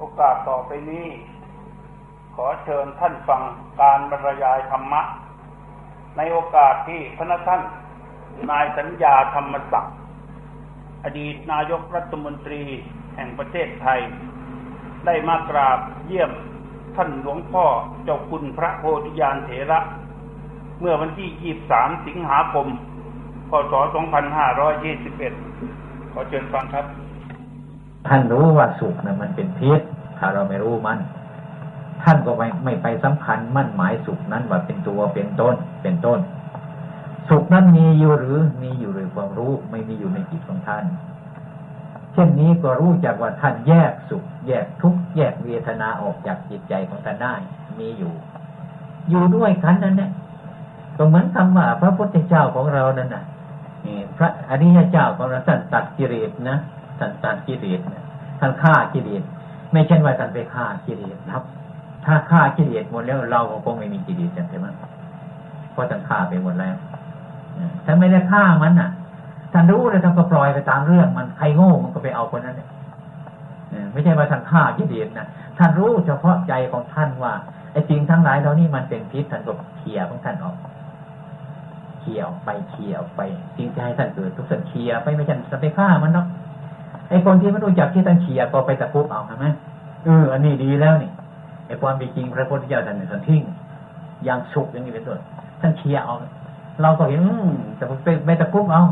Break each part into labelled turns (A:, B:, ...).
A: โอกาสต่อไปนี้ ขอเชิญท่านฟังการบรรยายธรรมะ ในโอกาสที่พระท่านนายสัญญาธรรมศักดิ์อดีตนายกรัฐมนตรีแห่งประเทศไทย ได้มากราบเยี่ยมท่านหลวงพ่อเจ้าคุณพระโพธิญาณเถระ เมื่อวันที่ 23 สิงหาคม พศ 2521 ขอเชิญฟังครับ
B: ท่านรู้ว่าสุขนะมันเป็นพิษถ้าเราไม่รู้มัน ท่านก็ไม่ไม่ไปสำคัญมั่นหมายสุขนั้นว่าเป็นตัวเป็นต้นเป็นต้น สุขนั้นมีอยู่หรือมีอยู่หรือความรู้ไม่มีอยู่ในจิตของท่าน เช่นนี้ก็รู้จักว่าท่านแยกสุข แยกทุกข์แยกเวทนาออกจากจิตใจของท่านได้มีอยู่ อยู่ด้วยกันนั่นแหละก็เหมือนคำว่าพระพุทธเจ้าของเรานั่นน่ะพระอริยเจ้าของเราท่านตัดกิเลสนะท่านตัดกิเลส ท่านฆ่ากิเลสไม่ใช่ว่าท่านไปฆ่ากิเลสครับ ถ้าฆ่ากิเลสหมดแล้วเราคงไม่มีกิเลสใช่ไหมเพราะท่านฆ่าไปหมดแล้วท่านไม่ได้ฆ่ามันอะท่านรู้เลยท่านก็ปล่อยไปตามเรื่องมันใครโง่มันก็ไปเอาคนนั้นเนี่ยไม่ใช่ว่าท่านฆ่ากิเลสนะท่านรู้เฉพาะใจของท่านว่าไอ้จริงทั้งหลายเหล่านี้มันเป็นพิษท่านก็เขี่ยของท่านออกเขี่ยไปเขี่ยไปจริงใจท่านเกิดทุกสันเขี่ยไปไม่ใช่จะไปฆ่ามันเนาะ อ้คนที่ไม่รู้จักที่ท่านเขียก็ไปตะคุบเอาใช่ไหมเอออันนี้ดีแล้วนี่ไอ้ความเป็นจริงพระพุทธเจ้าท่านท่านทิ้งอย่างสุกอย่างนี้เป็นต้นท่านเขียเอาเราก็เห็นแต่ไปไปตะคุบเอา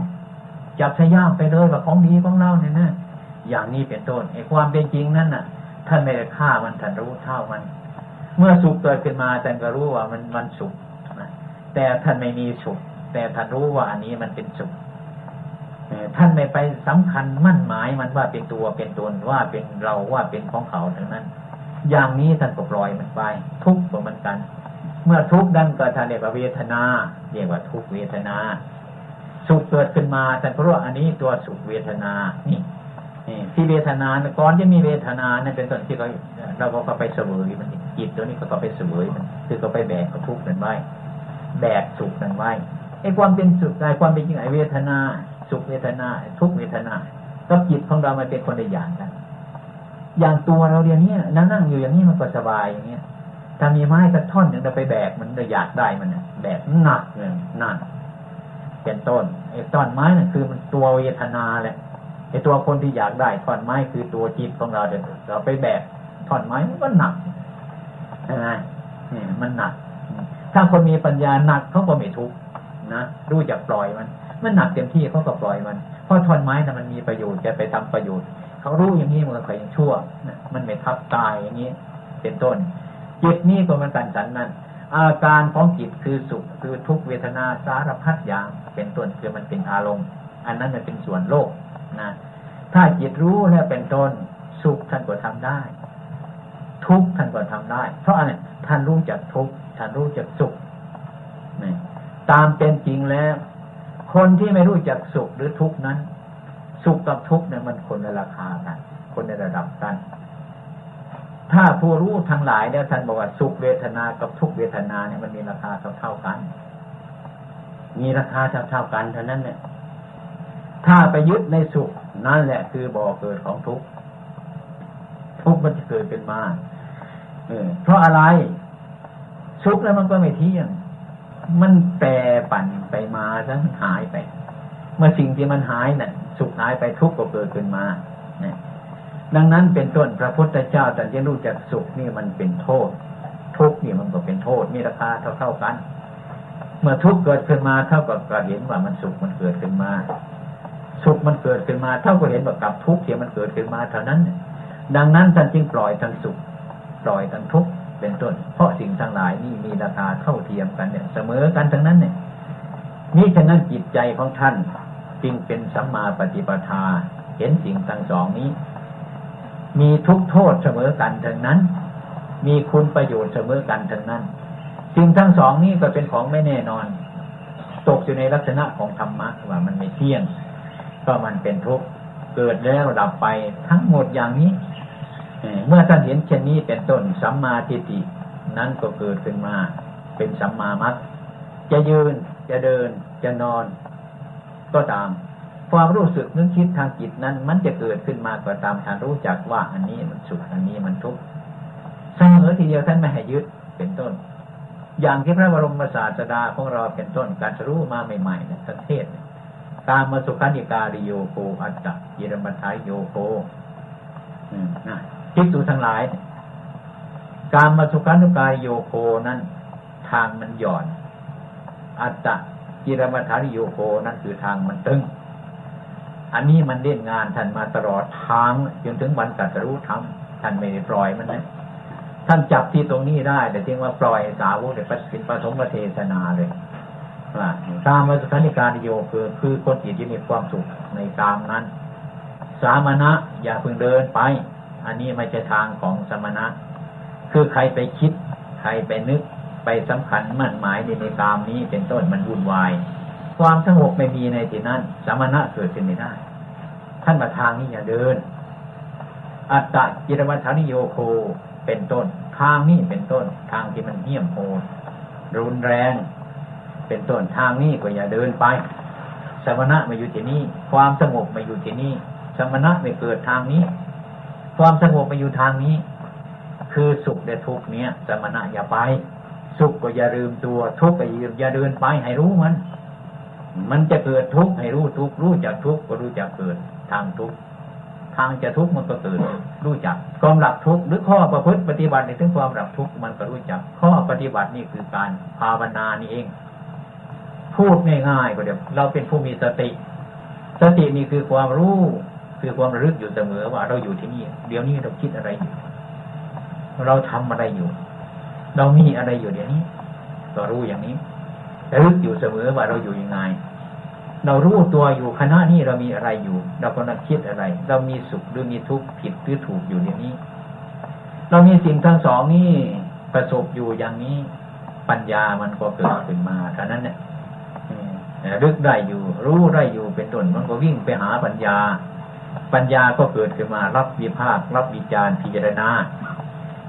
B: จับใช้ย่ามไปเลยว่าของดีของเราเนี่ยนะอย่างนี้เป็นต้นไอ้ความเป็นจริงนั่นน่ะ ท่านไม่ได้ฆ่ามันท่านรู้เท่ามัน เมื่อสุขเกิดขึ้นมาท่านก็รู้ว่ามันมันสุขนะแต่ท่านไม่มีสุขแต่ท่านรู้ว่าอันนี้มันเป็นสุข ท่านไม่ไปสำคัญมั่นหมายมันว่าเป็นตัวเป็นตนว่าเป็นเราว่าเป็นของเขาทั้งนั้น อย่างนี้ท่านก็ปล่อยมันไป ทุกข์เหมือนกัน เมื่อทุกข์นั้นก็ท่านเรียกว่าเวทนาเรียกว่าทุกเวทนา สุขเกิดขึ้นมาท่านก็รู้อันนี้ตัวสุขเวทนานี่นี่ที่เวทนาก่อนจะมีเวทนานั่นเป็นส่วนที่เราเราก็ไปเสวยมันจิตตัวนี้ก็ไปเสวยมันคือก็ไปแบกทุกข์นั้นไว้แบกสุขนั้นไว้ไอ้ความเป็นสุขไอ้ความเป็นจริงไอ้เวทนา สุขเวทนา ทุกเวทนากับจิตของเรามันเป็นคนละอย่างกันอย่างตัวเราเดียวนี้นั่งนั่งอยู่อย่างนี้มันก็สบายอย่างเงี้ยถ้ามีไม้กระท่อนหนึ่งเราไปแบกมันเราอยากได้มันแบกหนักเลยนั่นเป็นต้นไอ้ต้นไม้นั่นคือมันตัวเวทนาแหละไอ้ตัวคนที่อยากได้ท่อนไม้คือตัวจิตของเราเดี๋ยวเราไปแบกท่อนไม้มันก็หนักใช่ไหมนี่มันหนัก ถ้าคนมีปัญญาหนักเขาก็ไม่ทุกข์นะรู้จักปล่อยมัน มันหนักเต็มที่เขาก็ปล่อยมัน เพราะท่อนไม้นะมันมีประโยชน์จะไปทำประโยชน์ เขารู้อย่างนี้มันก็ยังชั่วนะมันไม่ทับตายอย่างนี้ เป็นต้นจิตนี้ก็มันกันสันนั้น อาการของจิตคือสุขคือทุกเวทนาสารพัดอย่างเป็นต้นคือมันเป็นอารมณ์ อันนั้นมันเป็นส่วนโลกนะถ้าจิตรู้แล้วเป็นต้นสุขท่านก็ทำได้ ทุกท่านก็ทำได้ เพราะอะไรท่านรู้จักทุกท่านรู้จักสุขนี่ตามเป็นจริงแล้ว คนที่ไม่รู้จักสุขหรือทุกข์นั้น สุขกับทุกข์เนี่ยมันคนในราคากัน คนในระดับกันถ้าผู้รู้ทั้งหลายเนี่ยท่านบอกว่าสุขเวทนากับทุกเวทนาเนี่ยมันมีราคาเท่าเท่ากัน มีราคาเท่าเท่ากันเท่านั้นเนี่ย ถ้าไปยึดในสุขนั่นแหละ คือบ่อเกิดของทุกข์ทุกข์มันจะเกิดเป็นมา เออเพราะอะไร สุขแล้วมันก็ไม่เที่ยง มันแปรปั่นไปมาซะหายไป เมื่อสิ่งที่มันหายนะ่ะ สุขหายไปทุกข์ก็เกิดขึ้นมาเนี่ยดังนั้นเป็นต้นพระพุทธเจ้าแต่จะรู้จักสุขนี่มันเป็นโทษ ทุกข์นี่มันก็เป็นโทษมีราคาเท่าเท่ากัน เมื่อทุกข์เกิดขึ้นมาเท่ากับก็เห็นว่ามันสุขมันเกิดขึ้นมา สุขมันเกิดขึ้นมา เท่ากับเห็นว่ากับทุกข์ที่มันเกิดขึ้นมาเท่านั้น ดังนั้นท่านจึงปล่อยทั้งสุข ปล่อยทั้งทุกข์ เป็นต้น เพราะสิ่งทั้งหลายนี่มีราคาเท่าเทียมกันเนี่ย เสมอกันทั้งนั้นเนี่ยนี่ฉะนั้นจิตใจของท่านจึงเป็นสัมมาปฏิปทา เห็นสิ่งทั้งสองนี้ มีทุกโทษเสมอกันทั้งนั้น มีคุณประโยชน์เสมอกันทั้งนั้น สิ่งทั้งสองนี้ก็เป็นของไม่แน่นอน ตกอยู่ในลักษณะของธรรมะว่ามันไม่เที่ยง ก็มันเป็นทุกข์เกิดแล้วดับไปทั้งหมดอย่างนี้ เมื่อท่านเห็นเช่นนี้เป็นต้นสัมมาทิฏฐินั้นก็เกิดขึ้นมาเป็นสัมมามัตจะยืนจะเดินจะนอน ก็ตาม ความรู้สึกนึกคิดทางจิตนั้น มันจะเกิดขึ้นมาก็ตามท่านรู้จักว่าอันนี้มันสุขอันนี้มันทุกข์เสมอทีเดียวท่านไม่ให้ยึดเป็นต้น อย่างที่พระบรมศาสดาของเราเป็นต้นการรู้มาใหม่ๆเนี่ยสัเทศตามมาสุขันิกาลิโยโกอัตตะยิรมัทายโยโกนะ คิดดูทั้งหลาย การมาสุขันุกายโยโคนั้น ทางมันหย่อน อัตตะจิรมัทายโยโคนั้นคือทางมันตึง อันนี้มันเล่นงานท่านมาตลอดทางจนถึงวันกัตรู้ทำท่านไม่ได้ปล่อยมันนะท่านจับที่ตรงนี้ได้ แต่ที่ว่าปล่อยสาวกเดี๋ยวเป็นปฐมเทศนาเลยว่าตามมาสุขานิการโยคือคือคนจิตที่มีความสุขในตามนั้น สามณะอย่าพึงเดินไป อันนี้ไม่ใช่ทางของสมณะ คือใครไปคิด ใครไปนึกไปสำคัญมั่นหมายในในตามนี้เป็นต้นมันวุ่นวาย ความสงบไม่มีในที่นั้น สมณะเกิดขึ้นไม่ได้ ท่านมาทางนี้อย่าเดิน อัตตะจิรวัฏานิโยโคเป็นต้น ทางนี้เป็นต้น ทางที่มันเหี้ยมโหดรุนแรง เป็นต้นทางนี้ก็อย่าเดินไป สมณะมาอยู่ที่นี่ ความสงบมาอยู่ที่นี่ สมณะไม่เกิดทางนี้ ความสงบมาอยู่ทางนี้ คือสุขและทุกเนี้ยสมณะอย่าไป สุขก็อย่าลืมตัว ทุกข์ก็อย่าเดินไปให้รู้มัน มันจะเกิดทุกข์ให้รู้ทุกข์รู้จักทุกข์ก็รู้จักเกิดทางทุกข์ทางจะทุกข์มันก็เกิดรู้จักความหลับทุกข์หรือข้อประพฤติปฏิบัติในถึงความหลับทุกข์มันก็รู้จัก ข้อปฏิบัตินี่คือการภาวนานี่เอง พูดง่ายๆก็เดี๋ยวเราเป็นผู้มีสติ สตินี่คือความรู้ คือความระลึกอยู่เสมอว่าเราอยู่ที่นี่เดี๋ยวนี้เราคิดอะไรอยู่ เราทำอะไรอยู่ เรามีอะไรอยู่เดี๋ยวนี้ก็รู้อย่างนี้ระลึกอยู่เสมอว่าเราอยู่ยังไงเรารู้ตัวอยู่คณะนี้เรามีอะไรอยู่ เรากำลังคิดอะไร เรามีสุขหรือมีทุกข์ผิดหรือถูกอยู่เดี๋ยวนี้ เรามีสิ่งทั้งสองนี้ประสบอยู่อย่างนี้ ปัญญามันก็เกิดขึ้นมาเท่านั้นเนี่ยรึกได้อยู่ รู้ได้อยู่เป็นต้นมันก็วิ่งไปหาปัญญา ปัญญาก็เกิดขึ้นมารับวิภาครับวิจารพิจารณา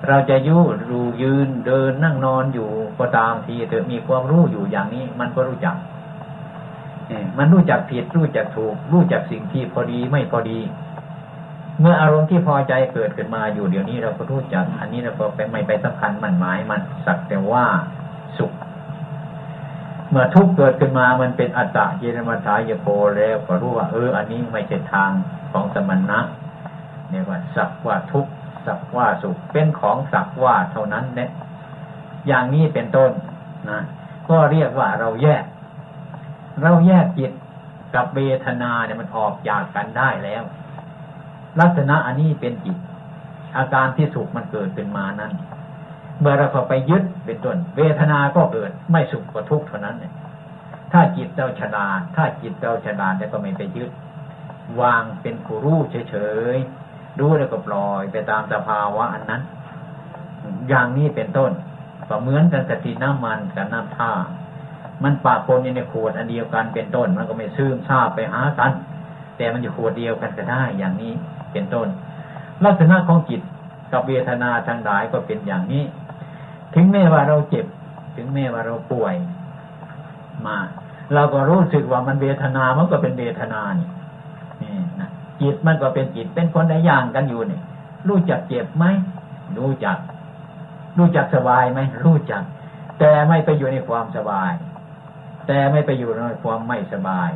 B: เราจะยุ่ดูยืนเดินนั่งนอนอยู่ก็ตามทีเถอะมีความรู้อยู่อย่างนี้ มันก็รู้จักมันรู้จักผิดรู้จักถูก รู้จักสิ่งที่พอดีไม่พอดี เมื่ออารมณ์ที่พอใจเกิดขึ้นมาอยู่เดี๋ยวนี้เราก็รู้จัก อันนี้เราก็ไปไม่ไปสำคัญมันหมายมันสักแต่ว่าสุข เมื่อทุกเกิดขึ้นมามันเป็นอัตตะเยนมัทายโกแล้วก็รู้ว่า เออ อันนี้ไม่ใช่ทางของสมณะเนี่ยว่าสักว่าทุกสักว่าสุขเป็นของสักว่าเท่านั้นเนี่ยอย่างนี้เป็นต้นนะก็เรียกว่าเราแยก เราแยกจิตกับเวทนาเนี่ยมันออกจากกันได้แล้ว ลักษณะอันนี้เป็นจิต อาการที่สุขมันเกิดขึ้นมานั้น เมื่อเราเข้าไปยึดเป็นต้น เวทนาก็เกิด ไม่สุขก็ทุกข์เท่านั้นเนี่ยถ้าจิตเราฉลาถ้าจิตเราฉลาแล้วก็ไม่ไปยึด วางเป็นผู้รู้เฉยๆรู้แล้วก็ปล่อยไปตามสภาวะอันนั้น อย่างนี้เป็นต้นก็เหมือนกันกับที่น้ำมันกับน้ำท่า มันปะปนอยู่ในขวดอันเดียวกันเป็นต้น มันก็ไม่ซึมซาบไปหากัน แต่มันอยู่ขวดเดียวกันก็ได้อย่างนี้เป็นต้น ลักษณะของจิตกับเวทนาทางหลายก็เป็นอย่างนี้ ถึงแม้ว่าเราเจ็บ ถึงแม้ว่าเราป่วย มา เราก็รู้สึกว่ามันเวทนา มันก็เป็นเวทนานี่นี่นะจิตมันก็เป็นจิตเป็นคนในอย่างกันอยู่เนี่ยรู้จักเจ็บไหมรู้จัก รู้จักสบายไหมรู้จัก แต่ไม่ไปอยู่ในความสบาย แต่ไม่ไปอยู่ในความไม่สบาย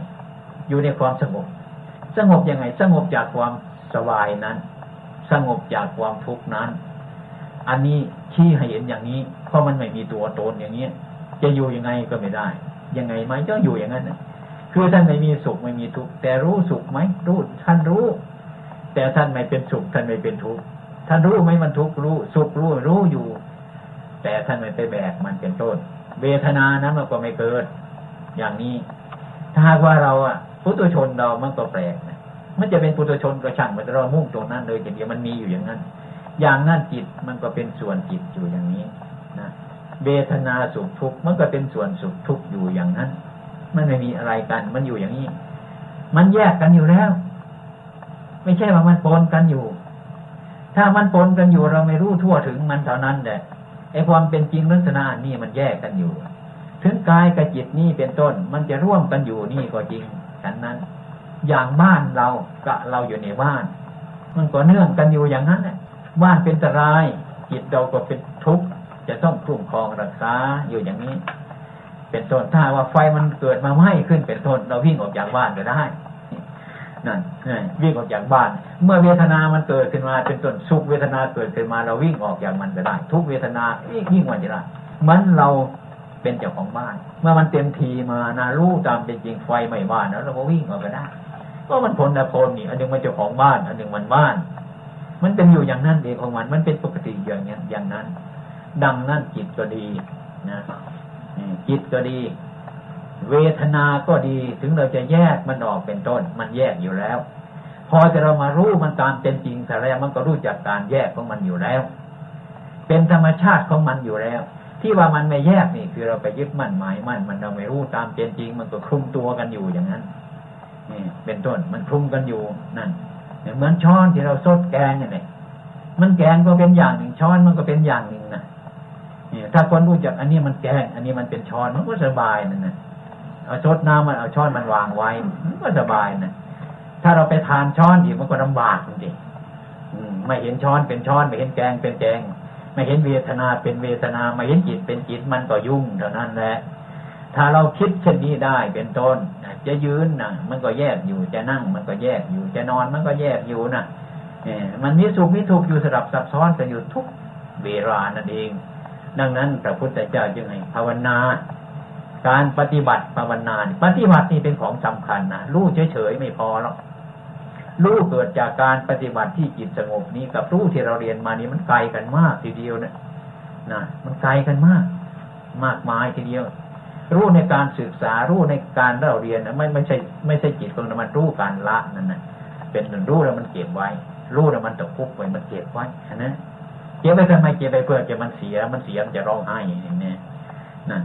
B: อยู่ในความสงบ สงบยังไง สงบจากความสบายนั้น สงบจากความทุกข์นั้น อันนี้ชี้ให้เห็นอย่างนี้ เพราะมันไม่มีตัวตนอย่างนี้จะอยู่ยังไงก็ไม่ได้ ยังไงไหมก็อยู่อย่างนั้นคือท่านไม่มีสุขไม่มีทุกข์แต่รู้สุขไหมรู้ท่านรู้ แต่ท่านไม่เป็นสุขท่านไม่เป็นทุกข์ท่านรู้ไหมมันทุกข์รู้สุขรู้รู้อยู่ แต่ท่านไม่ไปแบกมันเป็นต้นเวทนานั้นมันก็ไม่เกิด อย่างนี้ ถ้าหากว่าเราอะพุทุชนเรามันก็แปลกนะมันจะเป็นพุทุชนก็ช่างมันเรามุ่งตรงนั้นเลยทีเดียวมันมีอยู่อย่างนั้น อย่างนั้นจิตมันก็เป็นส่วนจิตอยู่อย่างนี้นะเบทนาสุขทุกข์มันก็เป็นส่วนสุขทุกข์อยู่อย่างนั้น มันไม่มีอะไรกัน มันอยู่อย่างนี้ มันแยกกันอยู่แล้ว ไม่ใช่ว่ามันปนกันอยู่ ถ้ามันปนกันอยู่เราไม่รู้ทั่วถึงมันเท่านั้นแหละไอ้ความเป็นจริงลักษณะนี่มันแยกกันอยู่ ถึงกายกับจิตนี่เป็นต้น มันจะร่วมกันอยู่นี่ก็จริงฉันนั้น อย่างบ้านเรากับเราอยู่ในบ้าน มันก็เนื่องกันอยู่อย่างนั้นแหละ บ้านเป็นตรายจิตเราก็เป็นทุกข์จะต้องคุ้มครองรักษาอยู่อย่างนี้ เป็นต้นถ้าว่าไฟมันเกิดมาไหม้ขึ้นเป็นต้นเราวิ่งออกจากบ้านก็ได้นั่นวิ่งออกจากบ้าน เมื่อเวทนามันเกิดขึ้นมาเป็นต้นสุขเวทนาเกิดขึ้นมาเราวิ่งออกจากมันก็ได้ ทุกเวทนาวิ่งมันจะได้มันเราเป็นเจ้าของบ้าน เมื่อมันเต็มทีมานารู้ตามเป็นจริงไฟไม่บ้านแล้วเราก็วิ่งออกก็ได้ก็มันพลนะพลนี่อันหนึ่งมันเจ้าของบ้าน อันหนึ่งมันบ้าน มันเป็นอยู่อย่างนั้นเองของมัน มันเป็นปกติอย่างนี้อย่างนั้น ดังนั้นจิตก็ดีนะจิตก็ดี เวทนาก็ดี ถึงเราจะแยกมันออกเป็นต้น มันแยกอยู่แล้ว พอจะเรามารู้มันตามเป็นจริงแต่แล้วมันก็รู้จักการแยกของมันอยู่แล้ว เป็นธรรมชาติของมันอยู่แล้ว ที่ว่ามันไม่แยกนี่คือเราไปยึดมั่นหมายมั่นมันเราไม่รู้ตามเป็นจริง มันก็คลุมตัวกันอยู่อย่างนั้นนี่เป็นต้นมันคลุมกันอยู่นั่น เหมือนช้อนที่เราซดแกงนี่มันแกงก็เป็นอย่างหนึ่งช้อนมันก็เป็นอย่างหนึ่งนะนี่ถ้าคนรู้จักอันนี้มันแกง อันนี้มันเป็นช้อนมันก็สบายนั่นนะเอาชดน้ำมันเอาช้อนมันวางไว้มันก็สบายนะถ้าเราไปทานช้อนอีกมันก็ลำบากจริงๆไม่เห็นช้อนเป็นช้อนไม่เห็นแกงเป็นแกง ไม่เห็นเวทนาเป็นเวทนาไม่เห็นจิตเป็นจิตมันก็ยุ่งเท่านั้นแหละ ถ้าเราคิดเช่นนี้ได้เป็นต้นจะยืนนะมันก็แยกอยู่จะนั่ง มันก็แยกอยู่จะนอนมันก็แยกอยู่นะมันมีสุขมีทุกข์อยู่สลับซับซ้อนกันอยู่ทุกเวลานั่นเอง ดังนั้นพระพุทธเจ้าจึงให้ภาวนา การปฏิบัติภาวนาปฏิบัตินี่เป็นของสำคัญนะรู้เฉยๆไม่พอหรอกรู้เกิดจากการปฏิบัติที่จิตสงบนี้กับรู้ที่เราเรียนมานี้มันไกลกันมากทีเดียวนะนะมันไกลกันมาก มากมายทีเดียว รู้ในการศึกษารู้ในการเราเรียนนะไม่ไม่ใช่ ไม่ใช่จิตของมันรู้การละนั่นนะเป็นรู้แล้วมันเก็บไว้ รู้แล้วมันตะคุบไว้มันเก็บไว้นะเก็บไปทำไมเก็บไปเพื่อจะมันเสียมันเสียมันจะร้องไห้อย่างนี้นั่น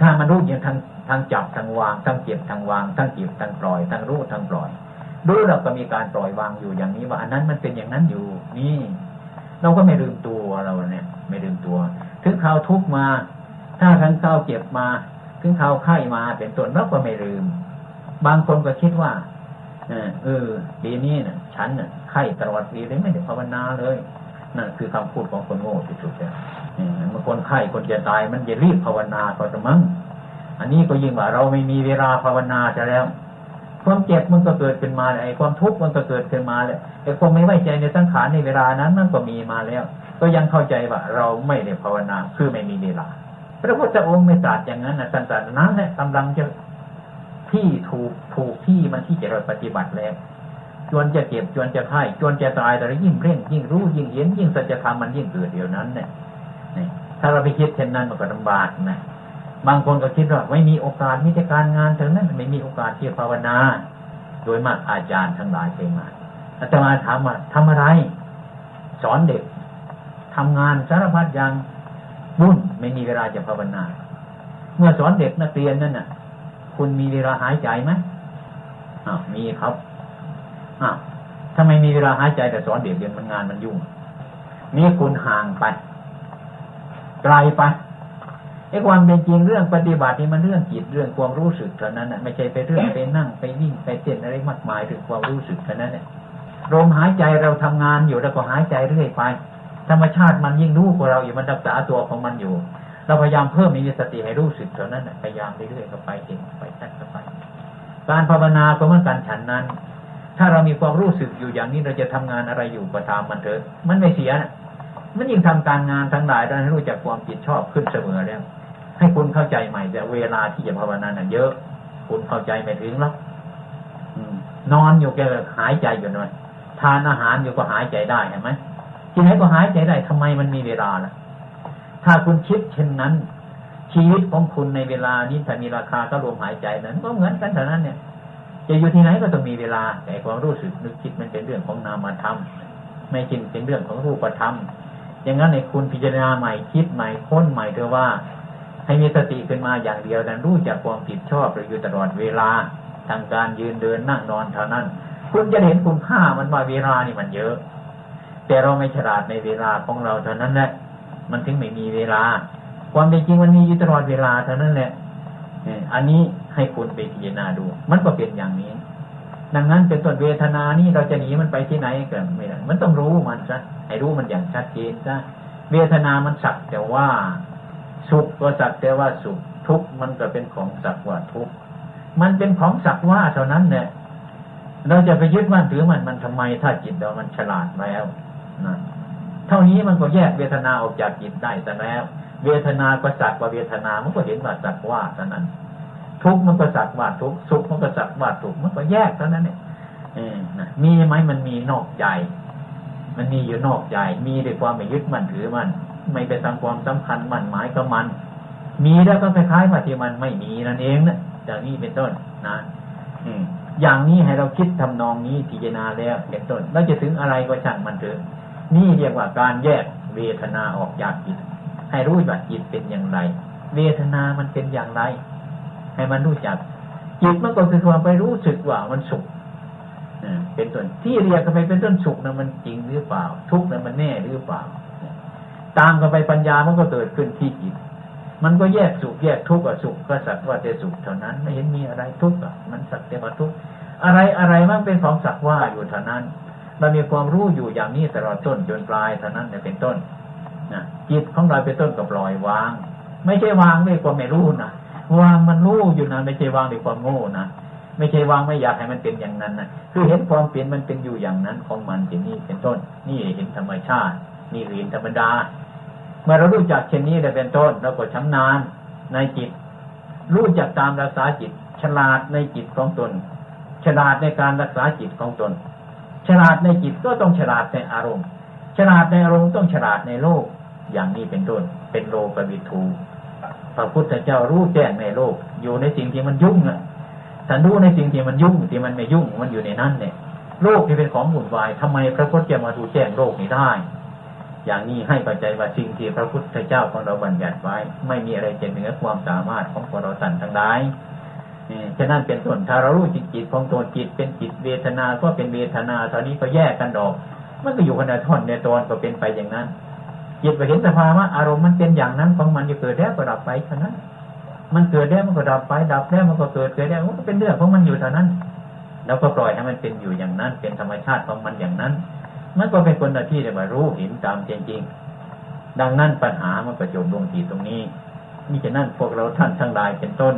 B: ถ้ามันรู้อย่างทั้งทั้งจับทั้งวางทั้งเก็บทั้งวางทั้งเก็บทั้งปล่อยทั้งรู้ทั้งปล่อยรู้เราก็มีการปล่อยวางอยู่อย่างนี้ว่าอันนั้นมันเป็นอย่างนั้นอยู่ นี่ เราก็ไม่ลืมตัวเราเนี่ย ไม่ลืมตัว ถึงข่าวทุกมา ถ้าทั้งข่าวเจ็บมา ถึงข่าไข้มาเป็นต้นเราก็ไม่ลืม บางคนก็คิดว่าเออปีนี้น่ะ ฉันน่ะไข้ตลอดปีเลยไม่ได้ภาวนาเลยนั่นคือคำพูดของคนโง่ที่สุดเลยเมื่อคนไข้คนจะตายมันจะรีบภาวนาก็จะมั้งอันนี้ก็ยิ่งว่าเราไม่มีเวลาภาวนาจะแล้ว ความเจ็บมันก็เกิดขึ้นมาไอ้ความทุกข์มันก็เกิดขึ้นมาแล้วไอ้ความไม่ไว้ใจในสังขารในเวลานั้นมันก็มีมาแล้ว ก็ยังเข้าใจว่าเราไม่ได้ภาวนาคือไม่มีเวลา พระพุทธองค์ไม่ตรัสอย่างนั้นนะสันตนั้นแหละกำลังจะที่ถูกถูกที่มันที่จะเราปฏิบัติแล้วจวนจะเก็บจวนจะไข้จวนจะตายแต่ยิ่งเร่งยิ่งรู้ยิ่งเห็นยิ่งสัจธรรมมันยิ่งเกิดเดียวนั้นเนี่ยถ้าเราไปคิดเช่นนั้นมันก็ลำบากนะบางคนก็คิดว่าไม่มีโอกาสมีแต่การงานเท่านั้นไม่มีโอกาสที่ภาวนา โดยมากอาจารย์ทั้งหลายเคยมาอาตมาถามว่าทำอะไร สอนเด็กทำงานสารพัดอย่าง บุญไม่มีเวลาจะภาวนา เมื่อสอนเด็กนักเรียนนั่นน่ะ คุณมีเวลาหายใจไหมอ่ามีครับอ้าวทำไมมีเวลาหายใจแต่สอนเด็กเรียนมันงานมันยุ่งนี่คุณห่างไปไกลไปไอ้ความเป็นจริงเรื่องปฏิบัตินี่มันเรื่องจิตเรื่องความรู้สึกเท่านั้นนะไม่ใช่ไปเรื่องไปนั่งไปวิ่งไปเต้นอะไรมากมายถึงความรู้สึกเท่านั้นเนี่ยลมหายใจเราทำงานอยู่แล้วก็หายใจเรื่อยไป ธรรมชาติมันยิ่งรู้กว่าเราอยู่มันรักษาตัวของมันอยู่ เราพยายามเพิ่มมีสติให้รู้สึกเท่านั้นพยายามเรื่อยๆก็ไปเองไปชัดก็ไป การภาวนาก็เหมือนกันฉันนั้น ถ้าเรามีความรู้สึกอยู่อย่างนี้เราจะทำงานอะไรอยู่ก็ตามมันเถอะ มันไม่เสียนะมันยิ่งทำการงานทั้งหลายเราให้รู้จักความผิดชอบขึ้นเสมอแล้วให้คุณเข้าใจใหม่แต่เวลาที่จะภาวนาน่ะเยอะ คุณเข้าใจไม่ถึงหรอกนอนอยู่แกหายใจอยู่หน่อยทานอาหารอยู่ก็หายใจได้เห็นไหม ที่ไหนก็หายใจได้ทำไมมันมีเวลาล่ะ ถ้าคุณคิดเช่นนั้น ชีวิตของคุณในเวลานี้ถ้ามีราคาก็รวมหายใจนั้น ก็เหมือนกันเท่นั้นเนี่ย จะอยู่ที่ไหนก็ต้องมีเวลา แต่ความรู้สึกนึกคิดมันเป็นเรื่องของนามธรรมไม่จริงเป็นเรื่องของรูปธรรมอย่างนั้นในคุณพิจารณาใหม่คิดใหม่ค้นใหม่เธอว่า ให้มีสติขึ้นมาอย่างเดียวนั้นรู้จักความผิดชอบหรืออยู่ตลอดเวลาทางการยืนเดินนั่งนอนเท่านั้น คุณจะเห็นคุณค่ามันว่าเวลานี่มันเยอะ แต่เราไม่ฉลาดในเวลาของเราเท่านั้นแหละมันถึงไม่มีเวลา ความเป็นจริงมันมีอยู่ตลอดเวลาเท่านั้นแหละอันนี้ให้คุณไปพิจารณาดู มันก็เป็นอย่างนี้ ดังนั้นเป็นต้นเวทนานี่เราจะหนีมันไปที่ไหนกันไม่ได้มันต้องรู้มันซะให้รู้มันอย่างชัดเจนซะเวทนามันสักแต่ว่าสุขก็สักแต่ว่าสุข ทุกข์มันก็เป็นของสักว่าทุกข์มันเป็นของสักว่าเท่านั้นเนี่ยเราจะไปยึดมั่นถือมันมันทำไม ถ้าจิตเรามันฉลาดแล้ว นะเท่านี้มันก็แยกเวทนาออกจากจิตได้แต่แล้ว เวทนาก็สักว่าเวทนามันก็เห็นว่าสักว่าเท่านั้น ทุกมันก็สักว่าทุกสุขมันก็สักว่าทุกมันก็แยกเท่านั้นเนี่ยมีไหมมันมีนอกใจ มันมีอยู่นอกใจ มีด้วยความไม่ยึดมั่นถือมัน ไม่ไปทำความสำคัญมั่นหมายกับมัน มีแล้วก็คล้ายๆว่าที่มันไม่มีนั่นเองนะจากนี้เป็นต้นนะอืมอย่างนี้ให้เราคิดทำนองนี้พิจารณาแล้วเป็นต้นแล้วจะถึงอะไรก็ช่างมันเถอะ นี่เรียกว่าการแยกเวทนาออกจากจิต ให้รู้ว่าจิตเป็นอย่างไร เวทนามันเป็นอย่างไร ให้มันรู้จัก จิตมันก็คือความไปรู้สึกว่ามันสุขเป็นต้นที่เรียกกันไปเป็นต้นสุขนะมันจริงหรือเปล่า ทุกข์นะมันแน่หรือเปล่า ตามกันไปปัญญามันก็เกิดขึ้นที่จิต มันก็แยกสุขแยกทุกข์กับสุขก็สักว่าแต่สุขเท่านั้น ไม่เห็นมีอะไรทุกข์อะมันสักแต่ว่าทุกข์อะไรอะไรมันเป็นของสักว่าอยู่เท่านั้น เรามีความรู้อยู่อย่างนี้ตลอดต้นจนปลายเท่านั้นเป็นต้นนะจิตของเราเป็นต้นก็ปล่อยวาง ไม่ใช่วางด้วยความไม่รู้นะวางมันรู้อยู่นะไม่ใช่วางด้วยความโง่นะไม่ใช่วางไม่อยากให้มันเป็นอย่างนั้นนะคือเห็นความเปลี่ยนมันเป็นอยู่อย่างนั้นของมันที่นี่เป็นต้น นี่เห็นธรรมชาติ นี่เห็นธรรมดา เมื่อเรารู้จักเช่นนี้ได้เป็นต้นเราก็ชำนาญในจิต รู้จักตามรักษาจิต ฉลาดในจิตของตน ฉลาดในการรักษาจิตของตน ฉลาดในจิตก็ต้องฉลาดในอารมณ์ ฉลาดในอารมณ์ต้องฉลาดในโลก อย่างนี้เป็นต้นเป็นโลกวิทูพระพุทธเจ้ารู้แจ้งในโลก อยู่ในสิ่งที่มันยุ่งอะท่านรู้ในสิ่งที่มันยุ่งที่มันไม่ยุ่งมันอยู่ในนั้นเนี่ย โลกที่เป็นของหมุนวายทำไมพระพุทธเจ้ามาดูแจ้งโลกนี้ได้ อย่างนี้ให้ปัจจัยว่าสิ่งที่พระพุทธเจ้าของเราบัญญัติไว้ ไม่มีอะไรจะเหนือความสามารถของพวกเราสันทั้งหลาย ฉะนั้นเป็นส่วนถ้าเรารู้จิตจิตของตัวจิตเป็นจิตเวทนาก็เป็นเวทนาตอนนี้ก็แยกกันดอก มันก็อยู่คนละท่อนในตอนก็เป็นไปอย่างนั้น จิตไปเห็นสภาวะอารมณ์มันเป็นอย่างนั้นของมันจะเกิดแล้วก็ดับไปเท่านั้น มันเกิดแล้วมันก็ดับไปดับแล้วมันก็เกิดเกิดแล้วมันก็เป็นเรื่องของมันอยู่เท่านั้น แล้วก็ปล่อยให้มันเป็นอยู่อย่างนั้น เป็นธรรมชาติของมันอย่างนั้นมันก็เป็นคนที่จะมารู้เห็นตามจริงๆดังนั้นปัญหามันประจบลงที่ตรงนี้มิฉะนั้นพวกเราท่านทั้งหลายเป็นต้น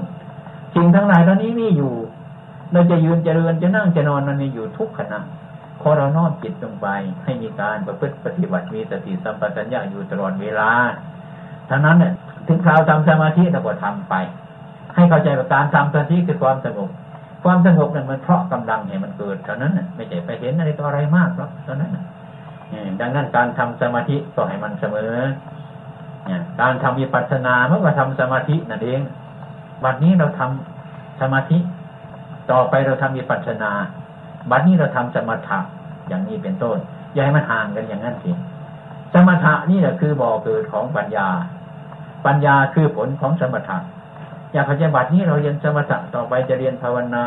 B: สิ่งทั้งหลายเหล่านี้มีอยู่ เราจะยืนจะเดินจะนั่งจะนอนมันมีอยู่ทุกขณะพอเราน้อมจิตลงไป ให้มีการประพฤติปฏิบัติมีสติสัมปชัญญะอยู่ตลอดเวลาท่านั้นเนี่ยถึงคราวทำสมาธิเราก็ทำไป ให้เข้าใจว่าการทำสมาธิคือความสงบความสงบนั้นมันเพราะกำลังเนี่ยมันเกิดเท่านั้นไม่ใช่ไปเห็นอะไรต่ออะไรมากหรอกเท่านั้นดังนั้นการทำสมาธิก็ให้มันเสมอการทำวิปัสสนาเมื่อว่าทำสมาธินั่นเอง บัดนี้เราทำสมาธิ ต่อไปเราทำวิปัสสนา บัดนี้เราทำสมถะอย่างนี้เป็นต้น อย่าให้มันห่างกันอย่างนั้นสิสมถะนี่แหละคือบ่อเกิดของปัญญา ปัญญาคือผลของสมถะอย่ากปฏิบัตินี้เราเรียนสมถะต่อไปจะเรียนภาวนา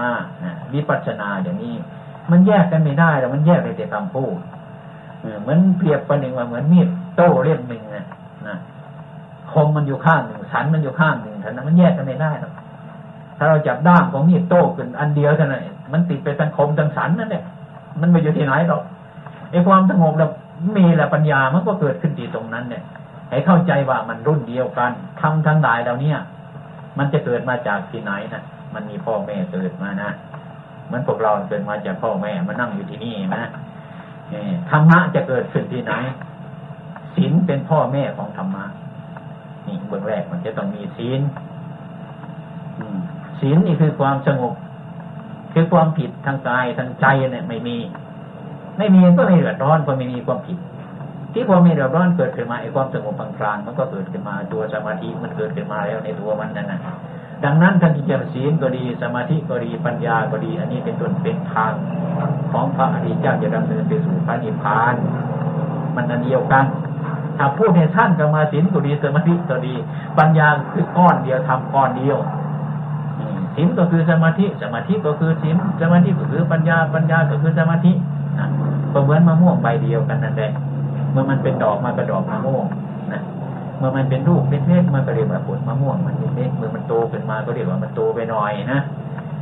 B: วิปัสสนาอย่างนี้ มันแยกกันไม่ได้แล้วมันแยกไปแต่คำพูดเหมือนเปรียบประหนึ่งว่าเหมือนมีดโต้เล่มหนึ่งนะ คมมันอยู่ข้างหนึ่งสันมันอยู่ข้างหนึ่งเท่านั้นมันแยกกันไม่ได้หรอกถ้าเราจับด้ามของมีดโต้ขึ้นอันเดียวเท่านั้นมันติดไปทั้งคมทั้งสันนั่นแหละมันไปอยู่ที่ไหนหรอกไอ้ความสงบแล้วมีแหละปัญญามันก็เกิดขึ้นที่ตรงนั้นเนี่ยให้เข้าใจว่ามันรุ่นเดียวกันทำทั้งหลายเหล่านี้มันจะเกิดมาจากที่ไหนนะมันมีพ่อแม่เกิดมานะมันพวกเราเกิดมาจากพ่อแม่มานั่งอยู่ที่นี่นะธรรมะจะเกิดขึ้นที่ไหนศีลเป็นพ่อแม่ของธรรมะ นี่เบื้องแรกมันจะต้องมีศีลศีลนี่คือความสงบคือความผิดทางกายทางใจเนี่ยไม่มี ไม่มีก็ไม่เดือดร้อนเพราะไม่มีความผิด ที่พอมีเดือดร้อนเกิดขึ้นมาไอ้ความสงบกลางๆมันก็เกิดขึ้นมาตัวสมาธิมันเกิดขึ้นมาแล้วในตัวมันนั่นนะดังนั้นท่านที่จะศีลก็ดีสมาธิก็ดีปัญญาก็ดี อันนี้เป็นต้นเป็นทางของพระอริยเจ้าจะดำเนินไปสู่พระนิพพาน มันอันเดียวกัน ถ้าพูดในท่านก็มาศีลก็ดีสมาธิก็ดี ปัญญาคือก้อนเดียวทำก้อนเดียวศีลก็คือสมาธิสมาธิก็คือศีลสมาธิก็คือปัญญาปัญญาก็คือสมาธิก็เหมือนมะม่วงใบเดียวกันนั่นแหละเมื่อมันเป็นดอกมันก็ดอกมะม่วงนะเมื่อมันเป็นลูกเล็กๆมันก็เรียกว่าผลมะม่วงมันเล็กๆเมื่อมันโตขึ้นมาก็เรียกว่ามันโตไปหน่อยนะ